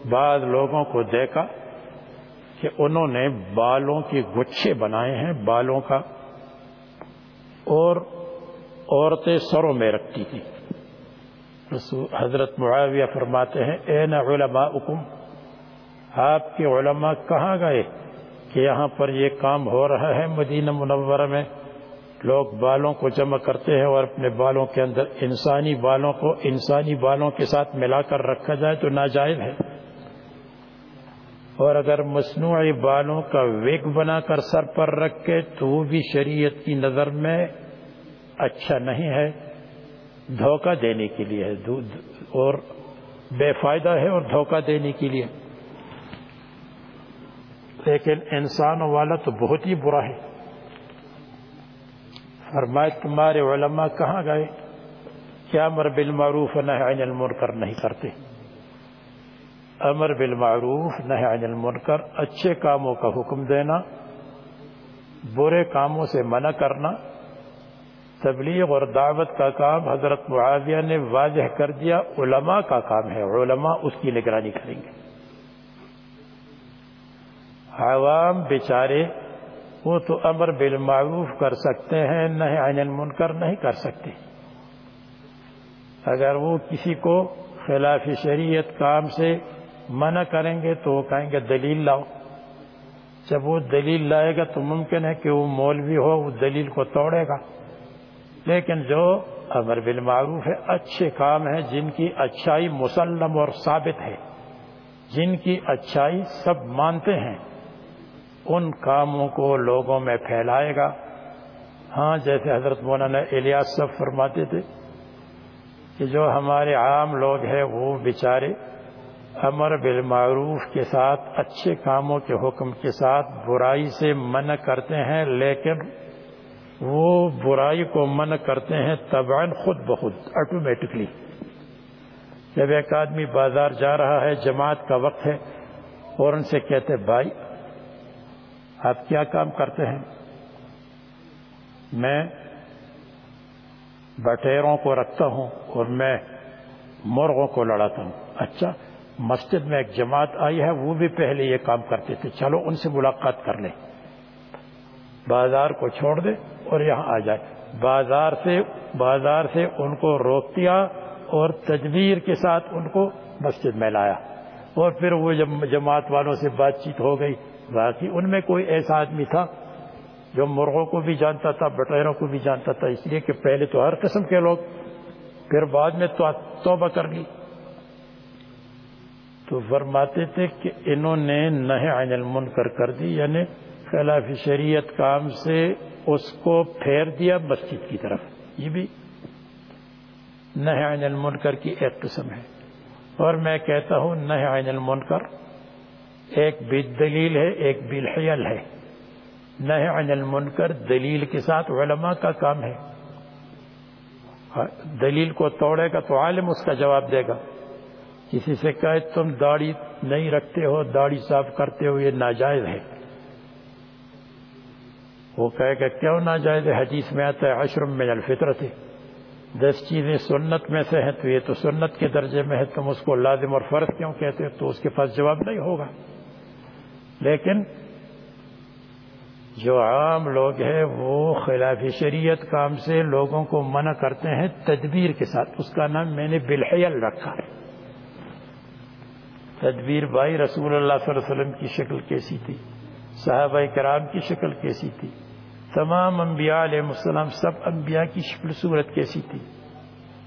بعض لوگوں کو دیکھا کہ انہوں نے بالوں کے گچھے بنائے ہیں، بالوں کا، اور عورتیں سروں میں رکھتی تھی حضرت معاویہ فرماتے ہیں، اے نا علماء آپ کے علماء کہاں گئے کہ یہاں پر یہ کام ہو رہا ہے مدینہ منورہ میں؟ لوگ بالوں کو جمع کرتے ہیں اور اپنے بالوں کے اندر انسانی بالوں کو انسانی بالوں کے ساتھ ملا کر رکھا جائے تو ناجائز ہے۔ اور اگر مصنوعی بالوں کا ویگ بنا کر سر پر رکھے تو وہ بھی شریعت کی نظر میں اچھا نہیں ہے۔ دھوکہ دینے کے لیے ہے۔ اور بے فائدہ ہے اور دھوکہ دینے کے لیے۔ لیکن انسانوں والا تو بہت ہی برا ہے۔ فرمائے تمہارے علماء کہاں گئے؟ کیا امر بالمعروف نہ عن المنکر نہیں کرتے۔ امر بالمعروف نہ عن المنکر، اچھے کاموں کا حکم دینا، برے کاموں سے منع کرنا۔ تبلیغ اور دعوت کا کام حضرت معاویہ نے واضح کر دیا، علماء کا کام ہے، علماء اس کی نگرانی کریں گے۔ عوام بیچارے وہ تو امر بالمعروف کر سکتے ہیں نہ عن المنکر نہیں کر سکتے۔ اگر وہ کسی کو خلاف شریعت کام سے منع کریں گے تو وہ کہیں گے دلیل لاؤ۔ جب وہ دلیل لائے گا تو ممکن ہے کہ وہ مولوی ہو، وہ دلیل کو توڑے گا۔ لیکن جو امر بالمعروف ہے، اچھے کام ہیں، جن کی اچھائی مسلم اور ثابت ہے۔ جن کی اچھائی سب مانتے ہیں۔ ان کاموں کو لوگوں میں پھیلائے گا۔ ہاں جیسے حضرت مولانا الیاس سب فرماتے تھے کہ جو ہمارے عام لوگ ہیں، وہ بیچارے امر بالمعروف کے ساتھ، اچھے کاموں کے حکم کے ساتھ برائی سے منع کرتے ہیں، لیکن وہ برائی کو منع کرتے ہیں تبان خود بخود آٹومیٹکلی جب ایک آدمی بازار جا رہا ہے، جماعت کا وقت ہے اور ان سے کہتے بھائی آپ کیا کام کرتے ہیں؟ میں بٹیروں کو رکھتا ہوں اور میں مرغوں کو لڑاتا ہوں۔ اچھا مسجد میں ایک جماعت آئی ہے، وہ بھی پہلے یہ کام کرتے تھے۔ چلو، ان سے ملاقات کر لیں۔ بازار کو چھوڑ دے اور یہاں آ جائے بازار سے بازار سے ان کو روک دیا اور تجویر کے ساتھ ان کو مسجد میں لایا۔ اور پھر وہ جماعت والوں سے بات چیت ہو گئی۔ باقی ان میں کوئی ایسا آدمی تھا جو مرغوں کو بھی جانتا تھا، بٹیروں کو بھی جانتا تھا۔ اس لیے کہ پہلے تو ہر قسم کے لوگ، پھر بعد میں توبہ کر لی۔ تو فرماتے تھے کہ انہوں نے نہ عین المنکر کر دی یعنی خلاف شریعت کام سے اس کو پھیر دیا مسجد کی طرف۔ یہ بھی نہ عین المنکر کی ایک قسم ہے۔ اور میں کہتا ہوں نہ عین المنکر ایک بھی دلیل ہے، ایک بالحیل ہے۔ نہ عن المنکر، دلیل کے ساتھ علماء کا کام ہے۔ دلیل کو توڑے گا تو عالم اس کا جواب دے گا۔ کسی سے کہے تم داڑھی نہیں رکھتے ہو، داڑھی صاف کرتے ہو، یہ ناجائز ہے۔ وہ کہے گا، کیوں ناجائز ہے؟ حدیث میں آتا ہے عشرم میں الفطرت۔ ہے دس چیزیں سنت میں سے ہیں، تو یہ تو سنت کے درجے میں ہے، تم اس کو لازم اور فرض کیوں کہتے ہو؟ تو اس کے پاس جواب نہیں ہوگا۔ لیکن جو عام لوگ ہیں وہ خلاف شریعت کام سے لوگوں کو منع کرتے ہیں تدبیر کے ساتھ۔ اس کا نام میں نے بالحیل رکھا ہے۔ تدبیر بھائی رسول اللہ صلی اللہ علیہ وسلم کی شکل کیسی تھی؟ صحابہ کرام کی شکل کیسی تھی؟ تمام انبیاء علیہ السلام سب انبیاء کی شکل صورت کیسی تھی؟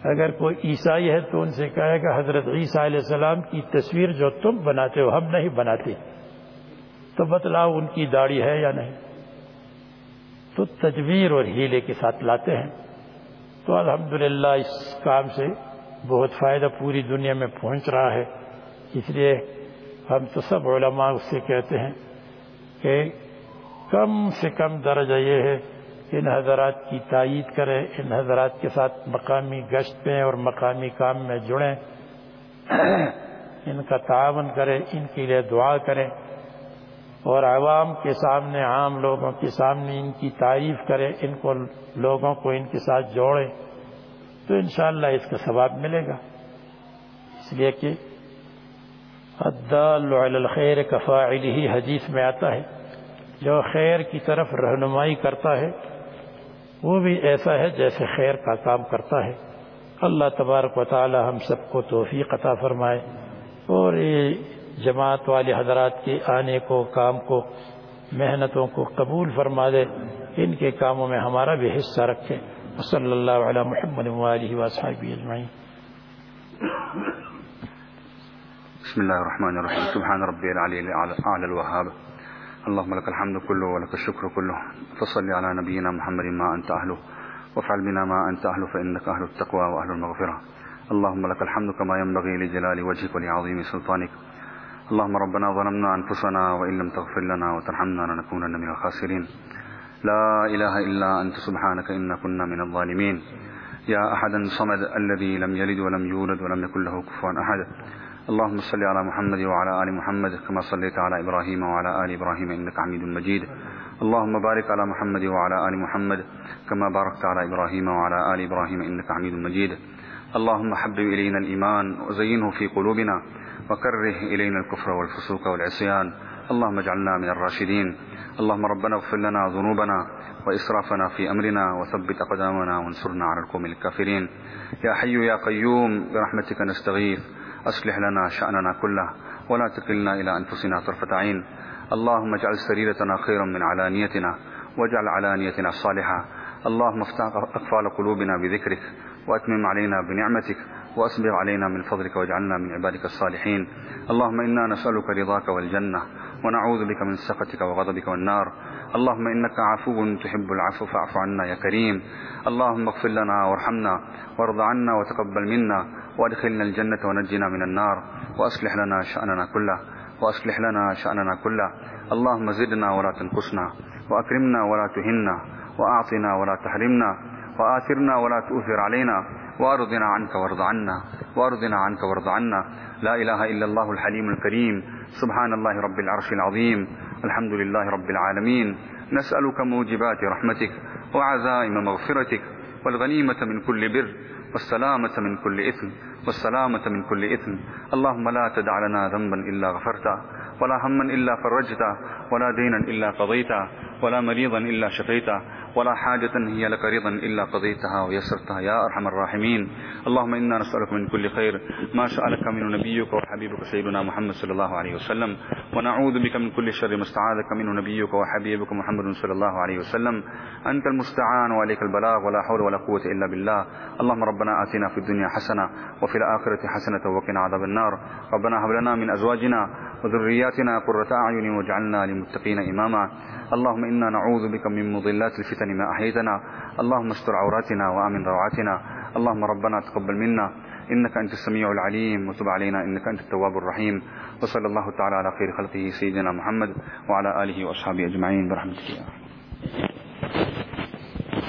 اگر کوئی عیسائی ہے تو ان سے کہے گا حضرت عیسیٰ علیہ السلام کی تصویر جو تم بناتے ہو، ہم نہیں بناتے۔ تو بتلاؤ ان کی داڑھی ہے یا نہیں۔ تو تجویر اور ہیلے کے ساتھ لاتے ہیں۔ تو الحمدللہ اس کام سے بہت فائدہ پوری دنیا میں پہنچ رہا ہے۔ اس لیے ہم تو سب علماء اس سے کہتے ہیں کہ کم سے کم درجہ یہ ہے ان حضرات کی تائید کریں، ان حضرات کے ساتھ مقامی گشت پہ اور مقامی کام میں جڑیں۔ ان کا تعاون کریں، ان کے لیے دعا کریں۔ اور عوام کے سامنے عام لوگوں کے سامنے ان کی تعریف کرے، ان کو لوگوں کو ان کے ساتھ جوڑے، تو انشاءاللہ اس کا ثواب ملے گا۔ اس لیے کہ الخیر کفاعلی حدیث میں آتا ہے، جو خیر کی طرف رہنمائی کرتا ہے، وہ بھی ایسا ہے جیسے خیر کا کام کرتا ہے۔ اللہ تبارک و تعالی ہم سب کو توفیق عطا فرمائے اور یہ جماعت والے حضرات کے آنے کو، کام کو، محنتوں کو قبول فرما دے ان کے کاموں میں ہمارا بھی حصہ رکھے۔ صلی اللہ علیہ محمد اجمعین۔ بسم الله الرحمن الرحيم سبحان ربي العلي الأعلى الوهاب اللهم لك الحمد كله ولك الشكر كله فصل على نبينا محمد ما أنت أهله وافعل بنا ما أنت أهله فإنك أهل التقوى وأهل المغفرة اللهم لك الحمد كما ينبغي لجلال وجهك ولعظيم سلطانك اللهم ربنا ظلمنا أنفسنا وإن لم تغفر لنا وترحمنا لنكونن من الخاسرين. لا إله إلا أنت سبحانك إنا كنا من الظالمين. يا أحدا صمد الذي لم يلد ولم يولد ولم يكن له كفوا أحد. اللهم صل على محمد وعلى آل محمد كما صليت على إبراهيم وعلى آل إبراهيم إنك حميد مجيد. اللهم بارك على محمد وعلى آل محمد كما باركت على إبراهيم وعلى آل إبراهيم إنك حميد مجيد. اللهم حبب إلينا الإيمان وزينه في قلوبنا. وكره إلينا الكفر والفسوق والعصيان. اللهم اجعلنا من الراشدين. اللهم ربنا اغفر لنا ذنوبنا وإسرافنا في أمرنا وثبت أقدامنا وانصرنا على القوم الكافرين. يا حي يا قيوم برحمتك نستغيث. أصلح لنا شأننا كله ولا تكلنا إلى أنفسنا طرفة عين. اللهم اجعل سريرتنا خيرا من علانيتنا واجعل علانيتنا صالحة. اللهم افتح أقفال قلوبنا بذكرك وأتمم علينا بنعمتك. وأسبغ علينا من فضلك واجعلنا من عبادك الصالحين. اللهم إنا نسألك رضاك والجنة ونعوذ بك من سخطك وغضبك والنار. اللهم إنك عفو تحب العفو فاعف عنا يا كريم. اللهم اغفر لنا وارحمنا وارض عنا وتقبل منا وأدخلنا الجنة ونجنا من النار. وأصلح لنا شأننا كله وأصلح لنا شأننا كله. اللهم زدنا ولا تنقصنا وأكرمنا ولا تهنا وأعطنا ولا تحرمنا وآثرنا ولا تؤثر علينا. وارضنا عنك وارض عنا وارضنا عنك وارض عنا. لا إله إلا الله الحليم الكريم. سبحان الله رب العرش العظيم. الحمد لله رب العالمين. نسألك موجبات رحمتك وعزائم مغفرتك والغنيمة من كل بر والسلامة من كل إثم. والسلامة من كل إثم. اللهم لا تدع لنا ذنبا إلا غفرته ولا هما إلا فرجته ولا دينا إلا قضيته ولا مريضا إلا شفيته ولا حاجة هي لك رضا إلا قضيتها ويسرتها يا أرحم الراحمين. اللهم إنا نسألك من كل خير. ما سألك من نبيك وحبيبك سيدنا محمد صلى الله عليه وسلم ونعوذ بك من كل شر ما استعاذك نبيك وحبيبك محمد صلى الله عليه وسلم. أنت المستعان وعليك البلاغ ولا حول ولا قوة إلا بالله. اللهم ربنا آتنا في الدنيا حسنة وفي الآخرة حسنة وقنا عذاب النار. ربنا هب لنا من أزواجنا وذرياتنا قرة أعين واجعلنا للمتقين إماما. اللهم إنا نعوذ بك من مضلات الفتن ما أحيتنا اللهم استر عوراتنا وآمن روعاتنا. اللهم ربنا تقبل منا. إنك أنت السميع العليم. وتب علينا. إنك أنت التواب الرحيم. وصلى الله تعالى على خير خلقه سيدنا محمد وعلى آله وأصحابه أجمعين برحمتك يا رحمة